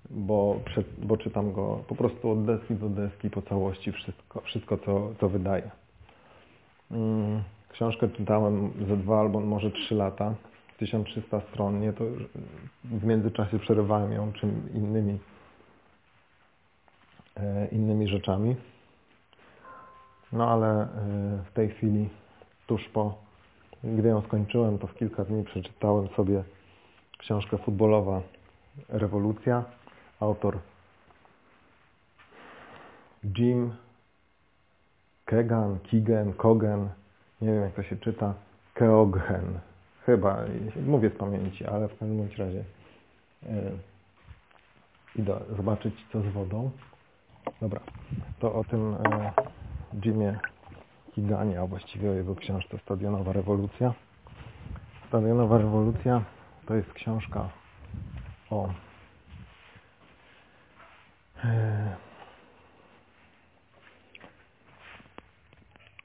Speaker 1: bo, bo czytam go po prostu od deski do deski po całości, wszystko, wszystko co, co wydaje. Książkę czytałem ze dwa albo może trzy lata, 1300 stron, nie, to w międzyczasie przerywałem ją czym innymi e, innymi rzeczami. No ale e, w tej chwili, tuż po, gdy ją skończyłem, to w kilka dni przeczytałem sobie książkę futbolowa Rewolucja. Autor Jim Kegan, Kigen, Kogen, nie wiem jak to się czyta, Keoghen. Chyba, mówię z pamięci, ale w każdym razie e, idę zobaczyć co z wodą. Dobra, to o tym e, Jimie Higanie, a właściwie o jego książce Stadionowa Rewolucja. Stadionowa Rewolucja to jest książka o e,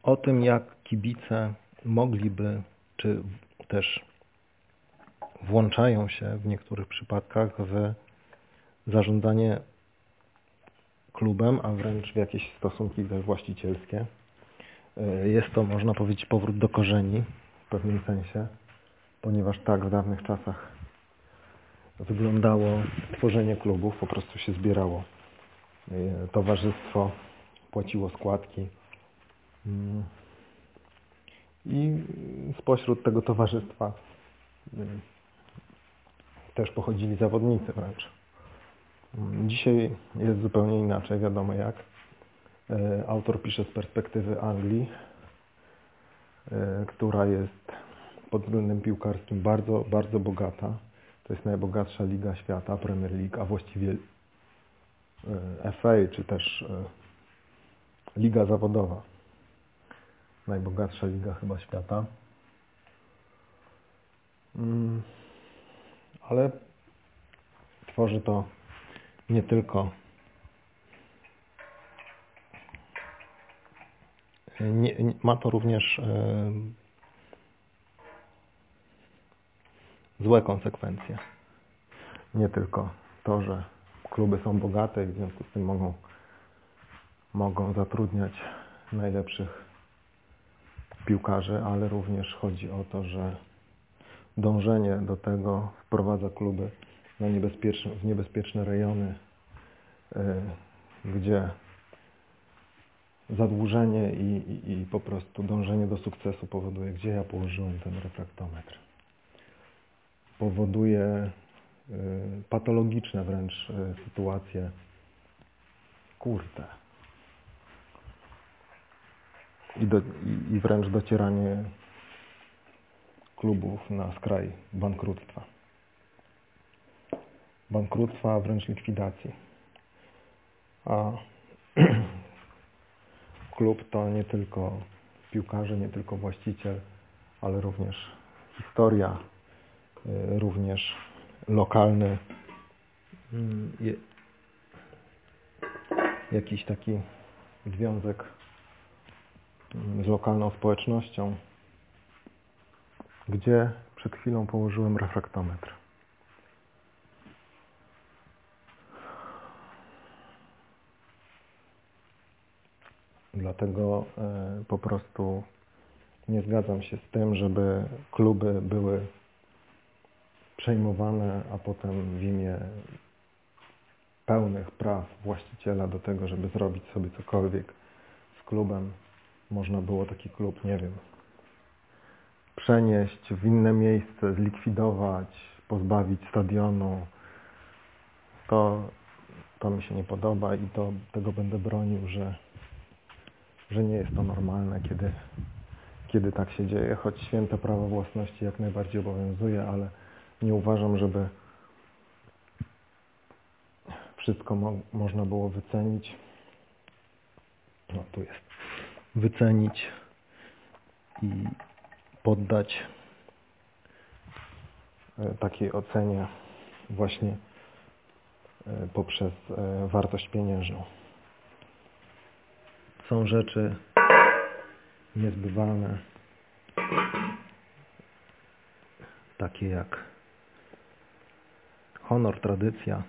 Speaker 1: o tym, jak kibice mogliby, czy też włączają się w niektórych przypadkach w zarządzanie klubem, a wręcz w jakieś stosunki właścicielskie. E, Jest to, można powiedzieć, powrót do korzeni w pewnym sensie, ponieważ tak w dawnych czasach wyglądało tworzenie klubów, po prostu się zbierało. E, Towarzystwo płaciło składki Mm. i spośród tego towarzystwa mm, też pochodzili zawodnicy wręcz. Dzisiaj jest zupełnie inaczej, wiadomo jak. E, Autor pisze z perspektywy Anglii, e, która jest pod względem piłkarskim bardzo, bardzo bogata. To jest najbogatsza liga świata, Premier League, a właściwie e, FA, czy też liga zawodowa. Najbogatsza liga chyba świata. Mm, Ale tworzy to nie tylko nie, nie, ma to również e, złe konsekwencje. Nie tylko to, że kluby są bogate i w związku z tym mogą, mogą zatrudniać najlepszych piłkarzy, ale również chodzi o to, że dążenie do tego wprowadza kluby na niebezpieczne, w niebezpieczne rejony, y, gdzie zadłużenie i, i, i po prostu dążenie do sukcesu powoduje, gdzie ja położyłem ten refraktometr. Powoduje y, patologiczne wręcz y, sytuacje. Kurde. I, do, i, I wręcz docieranie klubów na skraj bankructwa. Bankructwa, a wręcz likwidacji. A klub to nie tylko piłkarze, nie tylko właściciel, ale również historia, y, również lokalny mm, jakiś taki związek mm, z lokalną społecznością, gdzie przed chwilą położyłem refraktometr. Dlatego e, po prostu nie zgadzam się z tym, żeby kluby były przejmowane, a potem w imię pełnych praw właściciela do tego, żeby zrobić sobie cokolwiek z klubem, można było taki klub, nie wiem, przenieść w inne miejsce, zlikwidować, pozbawić stadionu. To, to mi się nie podoba i to, tego będę bronił, że, że nie jest to normalne, kiedy, kiedy tak się dzieje, choć święte prawo własności jak najbardziej obowiązuje, ale nie uważam, żeby wszystko mo można było wycenić. No tu jest. Wycenić i poddać e, takiej ocenie właśnie e, poprzez e, wartość pieniężną. Są rzeczy niezbywalne, takie jak honor, tradycja.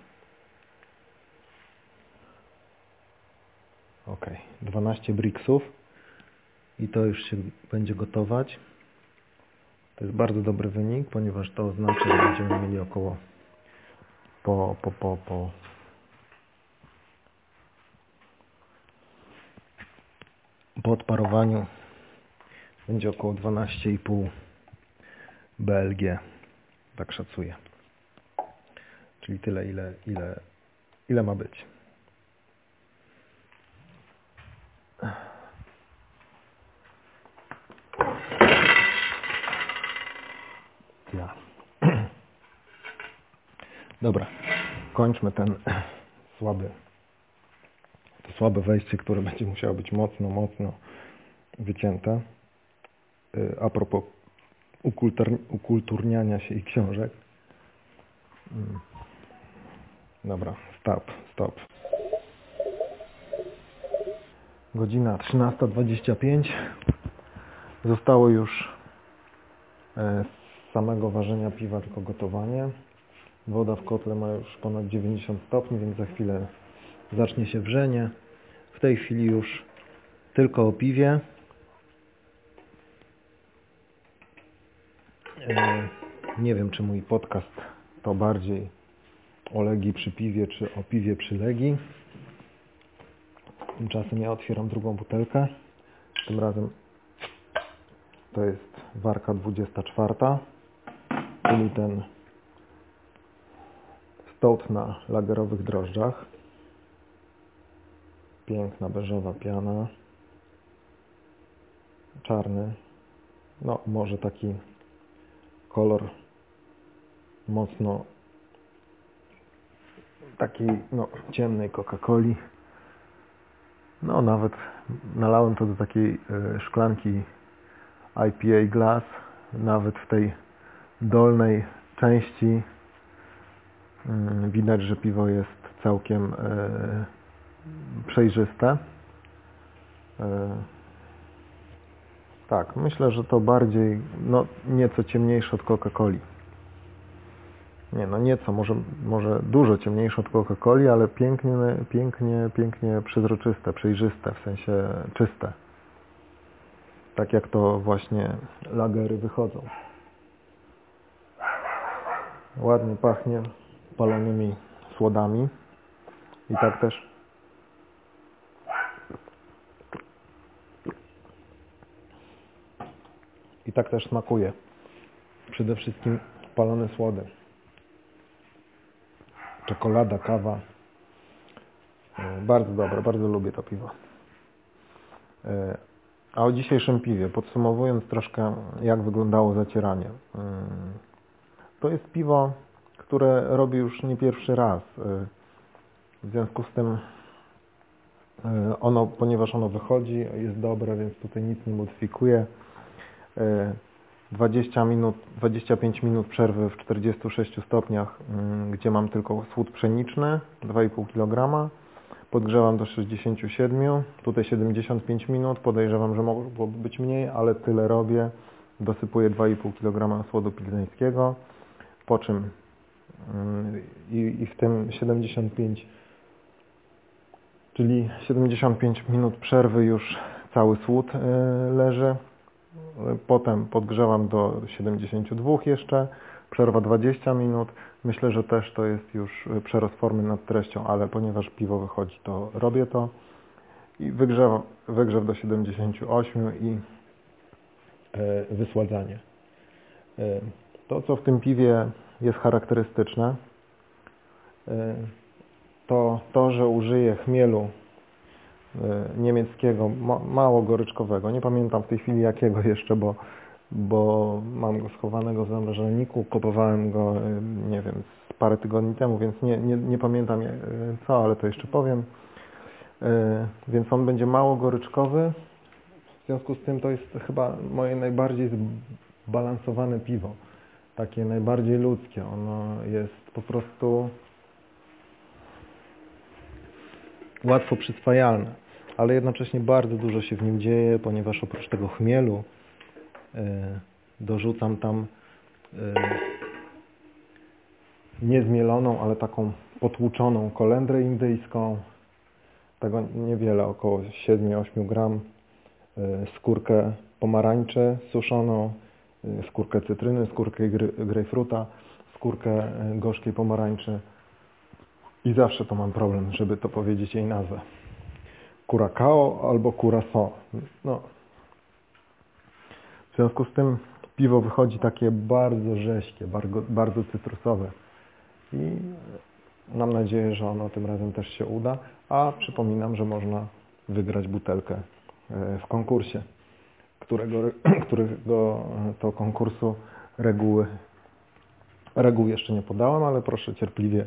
Speaker 1: Ok, 12 bricksów i to już się będzie gotować. To jest bardzo dobry wynik, ponieważ to oznacza, że będziemy mieli około po, po, po, po po odparowaniu będzie około 12,5 BLG, tak szacuję. Czyli tyle, ile, ile, ile ma być. Ja. Dobra, kończmy ten słaby, słabe wejście, które będzie musiało być mocno, mocno wycięte. Y, A propos ukultur- ukulturniania się i książek. Mm. Dobra, stop, stop. Godzina 13.25. Zostało już e, z samego ważenia piwa tylko gotowanie. Woda w kotle ma już ponad 90 stopni, więc za chwilę zacznie się wrzenie. W tej chwili już tylko o piwie. E, Nie wiem, czy mój podcast to bardziej o Legii przy piwie, czy o piwie przy Legii. Tymczasem ja otwieram drugą butelkę. Tym razem to jest warka 24, czyli ten stout na lagerowych drożdżach. Piękna beżowa piana. Czarny. No, może taki kolor mocno takiej no, ciemnej Coca-Coli. No nawet nalałem to do takiej e, szklanki IPA glass. Nawet w tej dolnej części mm, widać, że piwo jest całkiem e, przejrzyste. E, tak, myślę, że to bardziej, no nieco ciemniejsze od Coca-Coli. Nie, no nieco, może, może dużo ciemniejsze od Coca-Coli, ale pięknie, pięknie, pięknie przezroczyste, przejrzyste, w sensie czyste. Tak jak to właśnie lagery wychodzą. Ładnie pachnie palonymi słodami. I tak też i tak też smakuje. Przede wszystkim palone słody czekolada, kawa. E, Bardzo dobre, bardzo lubię to piwo. E, A o dzisiejszym piwie, podsumowując troszkę, jak wyglądało zacieranie. Mm, To jest piwo, które robię już nie pierwszy raz. E, W związku z tym e, ono, ponieważ ono wychodzi, jest dobre, więc tutaj nic nie modyfikuję. E, 20 minut, 25 minut przerwy w 46 stopniach, mm, gdzie mam tylko słód pszeniczny, 2,5 kg. Podgrzewam do 67, tutaj 75 minut, podejrzewam, że mogłoby być mniej, ale tyle robię. Dosypuję 2,5 kg słodu pilzeńskiego, po czym mm, i, i w tym 75, czyli 75 minut przerwy już cały słód y, leży. Potem podgrzewam do 72 jeszcze, przerwa 20 minut. Myślę, że też to jest już przerost formy nad treścią, ale ponieważ piwo wychodzi, to robię to. I wygrzew, wygrzew do 78 i e, wysładzanie. E, To, co w tym piwie jest charakterystyczne, e, to to, że użyję chmielu e, niemieckiego, ma, mało goryczkowego. Nie pamiętam w tej chwili jakiego jeszcze, bo, bo mam go schowanego w zamrażalniku. Kupowałem go, e, nie wiem, parę tygodni temu, więc nie, nie, nie pamiętam e, co, ale to jeszcze powiem. E, Więc on będzie mało goryczkowy. W związku z tym to jest chyba moje najbardziej zbalansowane piwo. Takie najbardziej ludzkie. Ono jest po prostu łatwo przyswajalne, ale jednocześnie bardzo dużo się w nim dzieje, ponieważ oprócz tego chmielu e, dorzucam tam e, niezmieloną, ale taką potłuczoną kolendrę indyjską, tego niewiele, około 7-8 gram, e, skórkę pomarańczy suszoną, skórkę cytryny, skórkę grejpfruta, skórkę gorzkiej pomarańczy i zawsze to mam problem, żeby to powiedzieć jej nazwę. Curacao albo Curaçao. No. W związku z tym piwo wychodzi takie bardzo rześkie, bardzo, bardzo cytrusowe. I mam nadzieję, że ono tym razem też się uda. A przypominam, że można wygrać butelkę e, w konkursie, którego, którego to konkursu reguły, reguł jeszcze nie podałem, ale proszę cierpliwie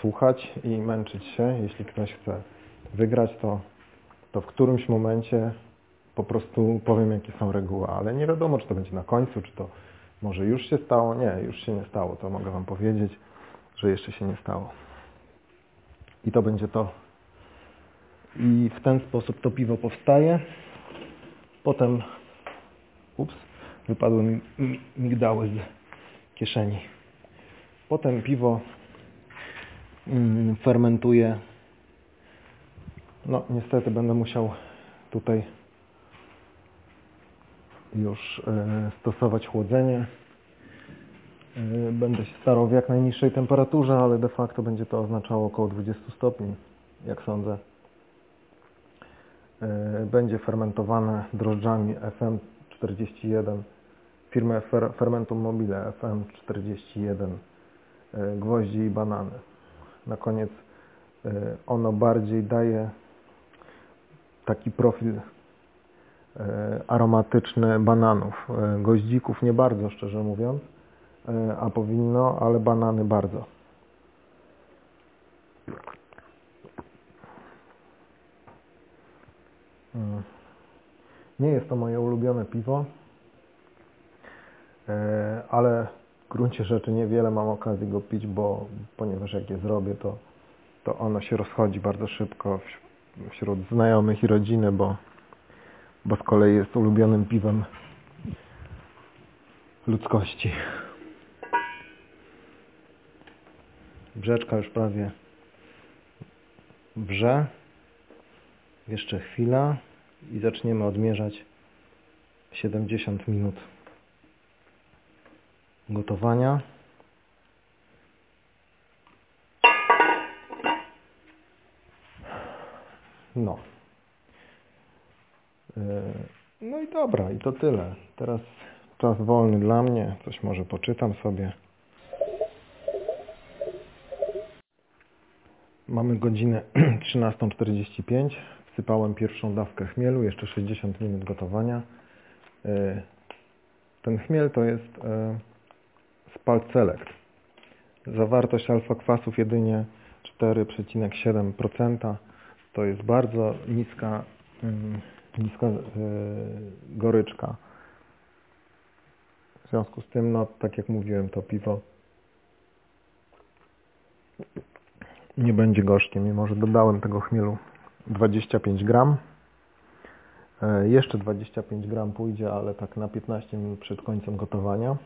Speaker 1: słuchać i męczyć się, jeśli ktoś chce wygrać, to, to w którymś momencie po prostu powiem, jakie są reguły, ale nie wiadomo, czy to będzie na końcu, czy to może już się stało. Nie, już się nie stało, to mogę Wam powiedzieć, że jeszcze się nie stało. I to będzie to. I w ten sposób to piwo powstaje. Potem, ups, wypadły mi mi- migdały z kieszeni. Potem piwo fermentuje. No, niestety będę musiał tutaj już e, stosować chłodzenie. E, Będę się starał w jak najniższej temperaturze, ale de facto będzie to oznaczało około 20 stopni, jak sądzę. E, Będzie fermentowane drożdżami FM41 firmy Fer- Fermentum Mobile FM41 e, gwoździ i banany. Na koniec e, ono bardziej daje taki profil e, aromatyczny bananów. E, Goździków nie bardzo, szczerze mówiąc, a powinno, ale banany bardzo. Mm. Nie jest to moje ulubione piwo, ale w gruncie rzeczy niewiele mam okazji go pić, bo ponieważ jak je zrobię, to, to ono się rozchodzi bardzo szybko wś- wśród znajomych i rodziny, bo, bo z kolei jest ulubionym piwem ludzkości. Brzeczka już prawie wrze. Jeszcze chwila i zaczniemy odmierzać 70 minut gotowania. No. Yy, No i dobra, i to tyle. Teraz czas wolny dla mnie. Coś może poczytam sobie. Mamy godzinę 13.45. Wsypałem pierwszą dawkę chmielu, jeszcze 60 minut gotowania. Yy, Ten chmiel to jest yy, Spalt. Zawartość alfa kwasów jedynie 4,7%. To jest bardzo niska, ym, niska yy, goryczka. W związku z tym, no tak jak mówiłem, to piwo nie będzie gorzkie, mimo że dodałem tego chmielu 25 gram. E, Jeszcze 25 gram pójdzie, ale tak na 15 minut przed końcem gotowania.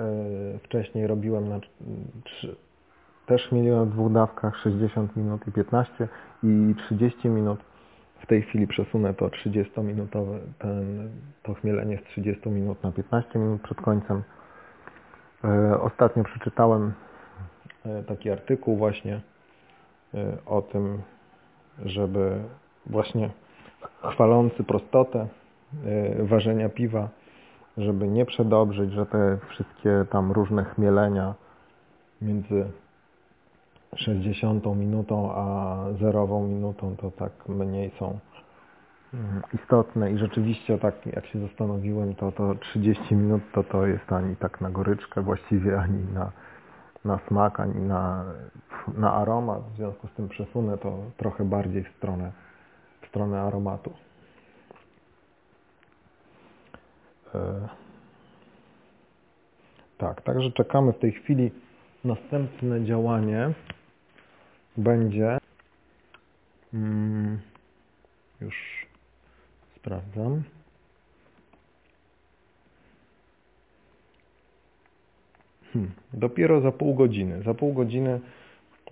Speaker 1: E, Wcześniej robiłem na też mieliłem w dwóch dawkach 60 minut i 15 i 30 minut. W tej chwili przesunę to 30 minutowe, ten, to chmielenie z 30 minut na 15 minut przed końcem. E, Ostatnio przeczytałem e, taki artykuł właśnie o tym, żeby właśnie chwalący prostotę ważenia piwa, żeby nie przedobrzyć, że te wszystkie tam różne chmielenia między 60 minutą a zerową minutą to tak mniej są mm, istotne. I rzeczywiście tak jak się zastanowiłem to to 30 minut to to jest ani tak na goryczkę właściwie ani na, na smak ani na, na aromat. W związku z tym przesunę to trochę bardziej w stronę w stronę aromatu E, tak, także czekamy w tej chwili. Następne działanie będzie mm, już sprawdzam. Hmm, dopiero za pół godziny. Za pół godziny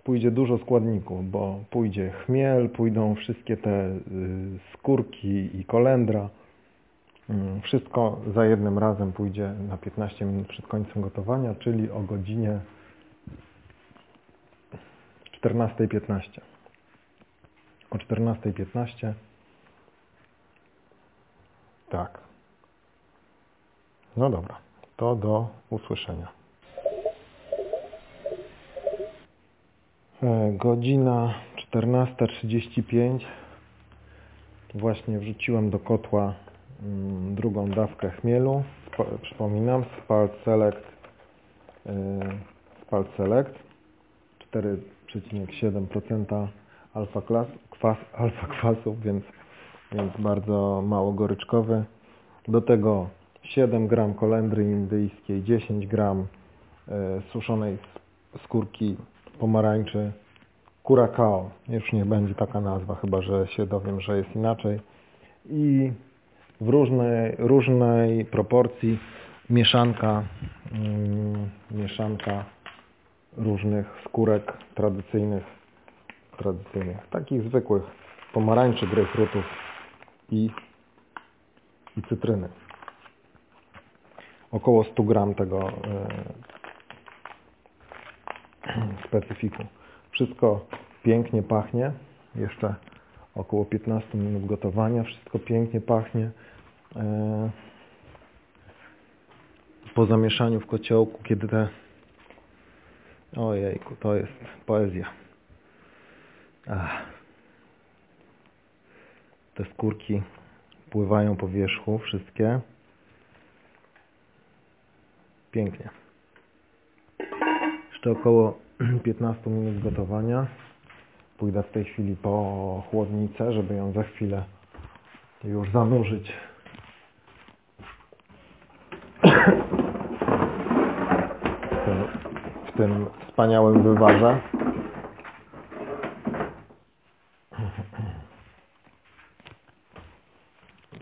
Speaker 1: pójdzie dużo składników, bo pójdzie chmiel, pójdą wszystkie te y, skórki i kolendra Wszystko za jednym razem pójdzie na 15 minut przed końcem gotowania, czyli o godzinie 14.15. O 14.15 tak. No dobra, to do usłyszenia. E, Godzina 14.35. Właśnie wrzuciłem do kotła mm, drugą dawkę chmielu. Przypominam, Spalt Select, yy, Spalt Select 4,7% alfa, klas, kwas, alfa kwasów, więc, więc bardzo mało goryczkowy. Do tego 7 gram kolendry indyjskiej, 10 gram e, suszonej skórki pomarańczy, curacao, już nie będzie taka nazwa, chyba że się dowiem, że jest inaczej. I w różnej, różnej proporcji mieszanka, mm, mieszanka różnych skórek tradycyjnych, tradycyjnych, takich zwykłych pomarańczy, grejpfrutów i, i cytryny. Około 100 gram tego e, specyfiku. Wszystko pięknie pachnie. Jeszcze około 15 minut gotowania. Wszystko pięknie pachnie. E, Po zamieszaniu w kociołku, kiedy te... Ojejku, to jest poezja. Ach. Te skórki pływają po wierzchu, wszystkie. Pięknie. Jeszcze około 15 minut gotowania. Pójdę w tej chwili po chłodnicę, żeby ją za chwilę już zanurzyć w tym, w tym wspaniałym wywarze.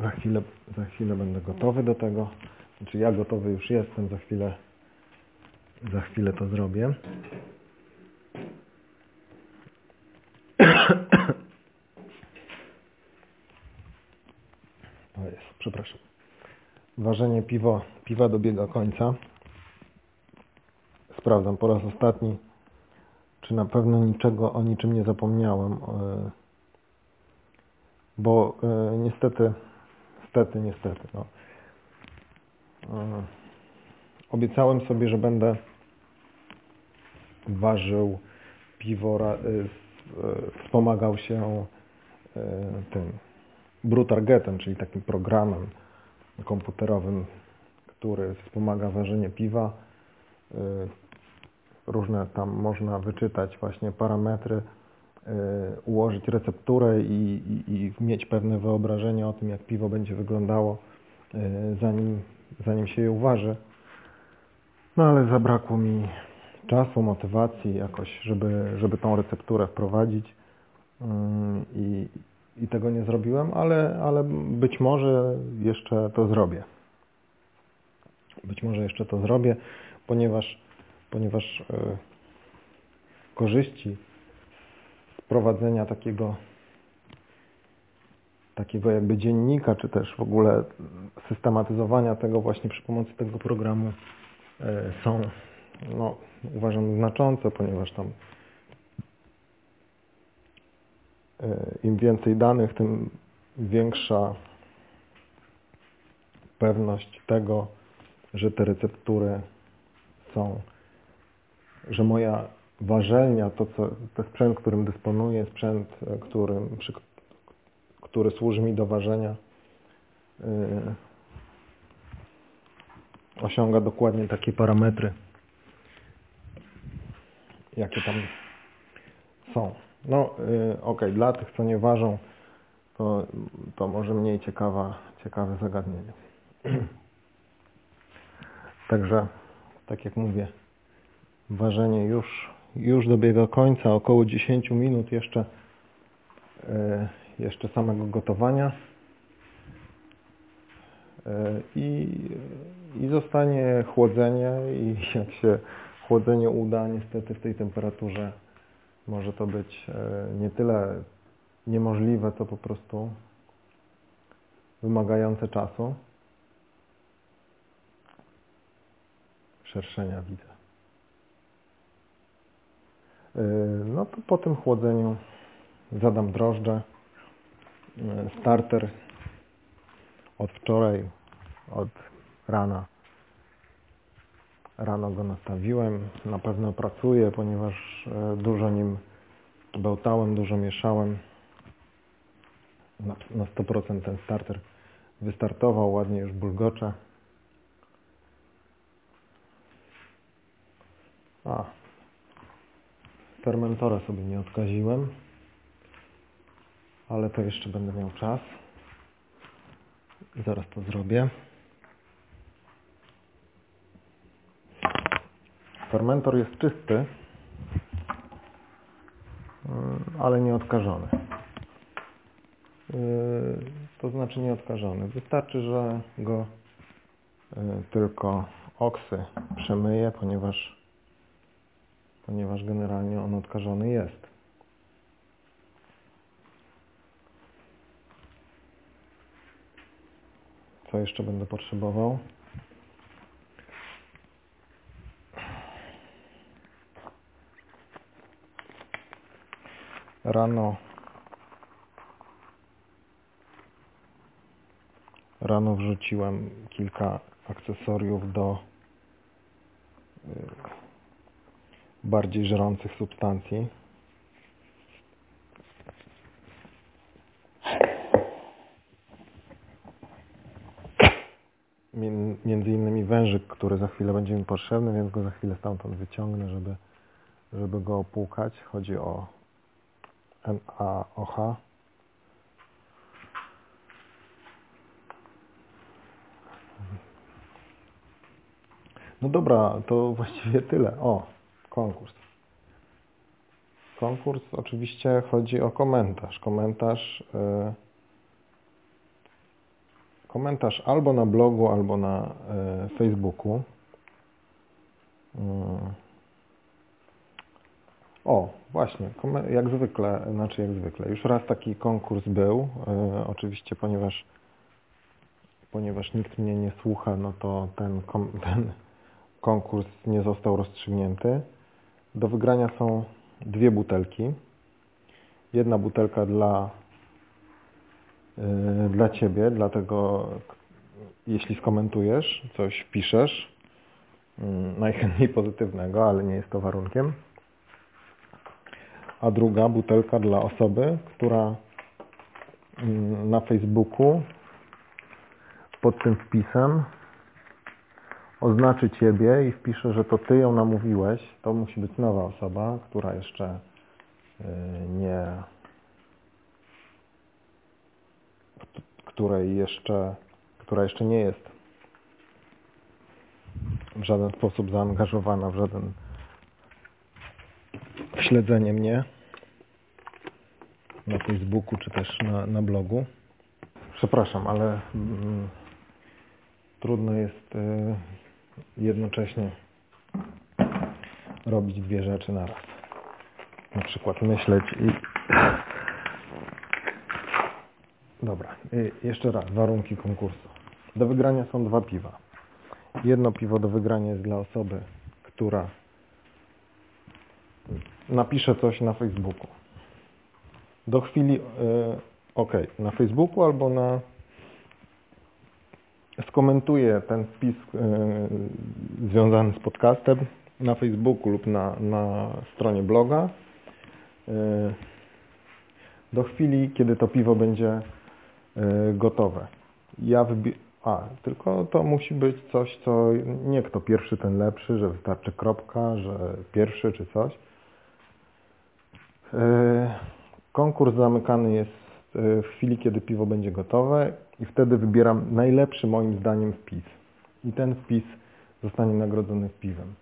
Speaker 1: Za chwilę, za chwilę będę gotowy do tego. Znaczy ja gotowy już jestem, za chwilę, za chwilę to zrobię. O jest, przepraszam. Ważenie piwo, piwa dobiega końca. Sprawdzam po raz ostatni, czy na pewno niczego o niczym nie zapomniałem. e, Bo e, niestety, niestety, niestety, no. E, Obiecałem sobie, że będę ważył piwo, wspomagał się tym Brutargetem, czyli takim programem komputerowym, który wspomaga ważenie piwa. Y, Różne tam można wyczytać właśnie parametry, y, ułożyć recepturę i, i, i mieć pewne wyobrażenie o tym, jak piwo będzie wyglądało, y, zanim, zanim się je uważy. No ale zabrakło mi czasu, motywacji jakoś, żeby, żeby tą recepturę wprowadzić Mm, i, i tego nie zrobiłem, ale, ale być może jeszcze to zrobię. Być może jeszcze to zrobię, ponieważ, ponieważ e, korzyści z prowadzenia takiego takiego jakby dziennika, czy też w ogóle systematyzowania tego właśnie przy pomocy tego programu e, są, no, uważam, znaczące, ponieważ tam e, im więcej danych, tym większa pewność tego, że te receptury są, że moja warzelnia, to co, ten sprzęt, którym dysponuję, sprzęt, e, którym, przy, który służy mi do ważenia, yy, osiąga dokładnie takie parametry, jakie tam są. No, yy, ok, dla tych, co nie ważą, to, to może mniej ciekawa, ciekawe zagadnienie. Także, tak jak mówię, ważenie już, już dobiega końca, około 10 minut jeszcze, e, jeszcze samego gotowania E, i, i zostanie chłodzenie i jak się chłodzenie uda niestety w tej temperaturze może to być e, nie tyle niemożliwe, co po prostu wymagające czasu. Szerszenia widzę. Yy, No to po tym chłodzeniu zadam drożdże. Yy, Starter od wczoraj, od rana. Rano go nastawiłem. Na pewno pracuje, ponieważ e, dużo nim bełtałem, dużo mieszałem. Na, na 100% ten starter wystartował, ładnie już bulgocze. A, fermentora sobie nie odkaziłem. ale to jeszcze będę miał czas. Zaraz to zrobię. Fermentor jest czysty, mm, ale nie odkażony. Yy, To znaczy nie odkażony. Wystarczy, że go yy, tylko oksy przemyję, ponieważ, ponieważ generalnie on odkażony jest. Co jeszcze będę potrzebował? Rano rano wrzuciłem kilka akcesoriów do y, bardziej żrących substancji. Między innymi wężyk, który za chwilę będzie mi potrzebny, więc go za chwilę stamtąd wyciągnę, żeby, żeby go opłukać. Chodzi o NaOH. No dobra, to właściwie tyle. O, konkurs. Konkurs oczywiście chodzi o komentarz. Komentarz, yy, komentarz albo na blogu, albo na yy, Facebooku. Yy. O, właśnie, jak zwykle, znaczy jak zwykle, już raz taki konkurs był, yy, oczywiście ponieważ ponieważ nikt mnie nie słucha, no to ten, kom- ten konkurs nie został rozstrzygnięty. Do wygrania są dwie butelki. Jedna butelka dla, yy, dla Ciebie, dlatego jeśli skomentujesz, coś wpiszesz, yy, najchętniej pozytywnego, ale nie jest to warunkiem. A druga butelka dla osoby, która yy, na Facebooku pod tym wpisem oznaczy Ciebie i wpisze, że to Ty ją namówiłeś, to musi być nowa osoba, która jeszcze y, nie kt- której jeszcze, która jeszcze nie jest w żaden sposób zaangażowana w żaden w śledzenie mnie na Facebooku czy też na, na blogu. Przepraszam, ale mm, trudno jest y, jednocześnie robić dwie rzeczy naraz. Na przykład myśleć i... Dobra, y, jeszcze raz, warunki konkursu. Do wygrania są dwa piwa. Jedno piwo do wygrania jest dla osoby, która napisze coś na Facebooku. Do chwili, y, ok, na Facebooku albo na skomentuję ten wpis y, związany z podcastem na Facebooku lub na, na stronie bloga. Y, do chwili, kiedy to piwo będzie gotowe. Ja wybi- A, tylko to musi być coś, co nie kto pierwszy, ten lepszy, że wystarczy kropka, że pierwszy czy coś. Y, Konkurs zamykany jest y, w chwili, kiedy piwo będzie gotowe i wtedy wybieram najlepszy moim zdaniem wpis. I ten wpis zostanie nagrodzony piwem.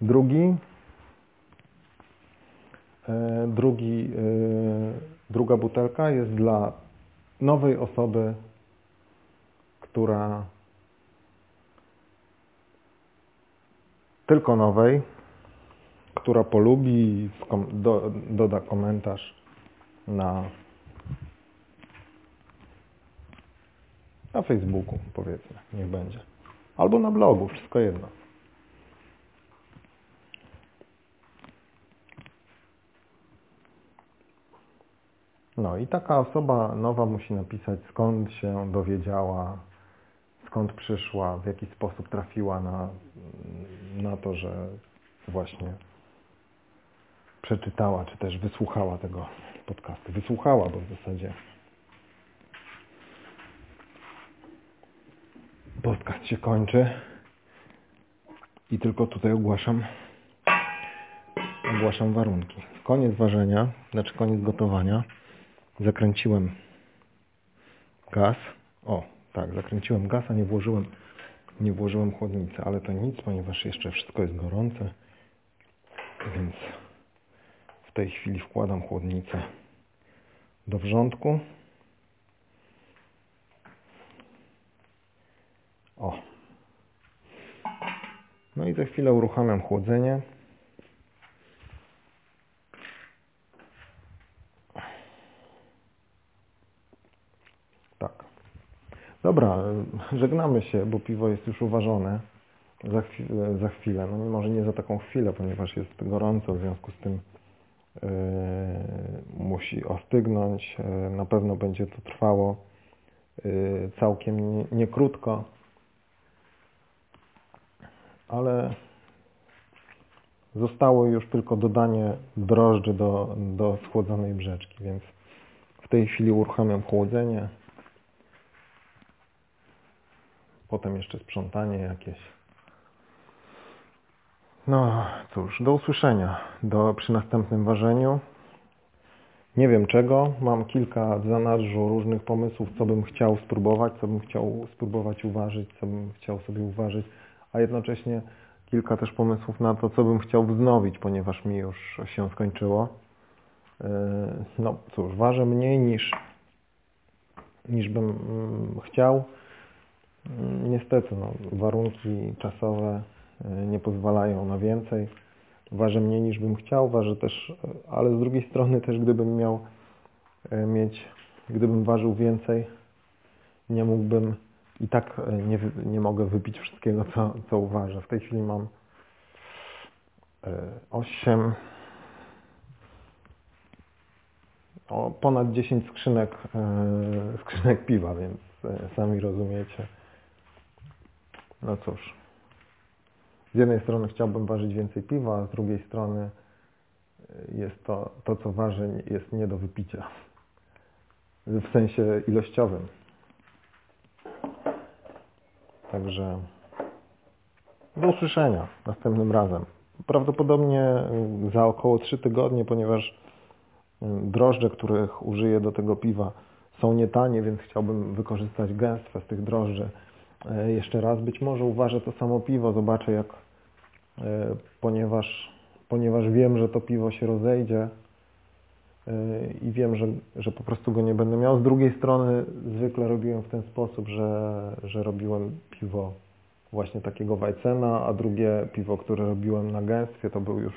Speaker 1: Drugi, e, drugi, e, druga butelka jest dla nowej osoby, która tylko nowej, która polubi do, doda komentarz na na Facebooku powiedzmy, niech będzie. Albo na blogu, wszystko jedno. No i taka osoba nowa musi napisać skąd się dowiedziała, skąd przyszła, w jaki sposób trafiła na, na to, że właśnie przeczytała, czy też wysłuchała tego podcastu. Wysłuchała, bo w zasadzie podcast się kończy i tylko tutaj ogłaszam ogłaszam warunki. Koniec ważenia, znaczy koniec gotowania zakręciłem gaz. O, tak, zakręciłem gaz, a nie włożyłem, nie włożyłem chłodnicy, ale to nic, ponieważ jeszcze wszystko jest gorące, więc tej chwili wkładam chłodnicę do wrzątku. O. No i za chwilę uruchamiam chłodzenie. Tak. Dobra, żegnamy się, bo piwo jest już uważone za, chwi- za chwilę. No może nie za taką chwilę, ponieważ jest gorąco, w związku z tym musi ostygnąć. Yy, na pewno będzie to trwało yy, całkiem nie krótko, ale zostało już tylko dodanie drożdży do, do schłodzonej brzeczki, więc w tej chwili uruchamiam chłodzenie. Potem jeszcze sprzątanie jakieś. No cóż, do usłyszenia do, przy następnym ważeniu. Nie wiem czego. Mam kilka w zanadrzu różnych pomysłów, co bym chciał spróbować, co bym chciał spróbować uważać, co bym chciał sobie uważać, a jednocześnie kilka też pomysłów na to, co bym chciał wznowić, ponieważ mi już się skończyło. Yy, No cóż, ważę mniej niż, niż bym mm, chciał. Mm, Niestety, no, warunki czasowe nie pozwalają na więcej. Ważę mniej niż bym chciał, ważę też, y, ale z drugiej strony też gdybym miał y, mieć, gdybym ważył więcej, nie mógłbym i tak nie, nie mogę wypić wszystkiego, co, co uważę. W tej chwili mam 8, o, ponad 10 skrzynek, skrzynek piwa, więc sami rozumiecie. No cóż. Z jednej strony chciałbym ważyć więcej piwa, a z drugiej strony y, jest to, to co ważę, jest nie do wypicia. W sensie ilościowym. Także do usłyszenia następnym razem. Prawdopodobnie y, za około 3 tygodnie, ponieważ y, drożdże, których użyję do tego piwa są nie tanie, więc chciałbym wykorzystać gęstwę z tych drożdży. E, Jeszcze raz, być może uważę to samo piwo, zobaczę jak, ponieważ, ponieważ wiem, że to piwo się rozejdzie e, i wiem, że, że po prostu go nie będę miał. Z drugiej strony zwykle robiłem w ten sposób, że, że robiłem piwo właśnie takiego Weissena, a drugie piwo, które robiłem na gęstwie, to był już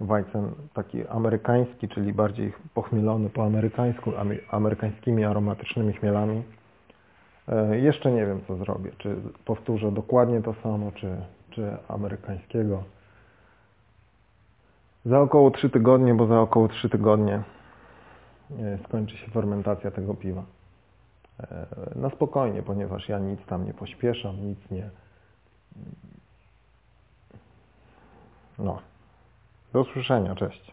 Speaker 1: Weizen taki amerykański, czyli bardziej pochmielony po amerykańsku, ame- amerykańskimi aromatycznymi chmielami. E, Jeszcze nie wiem, co zrobię. Czy powtórzę dokładnie to samo, czy, czy amerykańskiego. Za około 3 tygodnie, bo za około 3 tygodnie e, skończy się fermentacja tego piwa. E, Na spokojnie, ponieważ ja nic tam nie pośpieszam, nic nie. No. Do usłyszenia, cześć.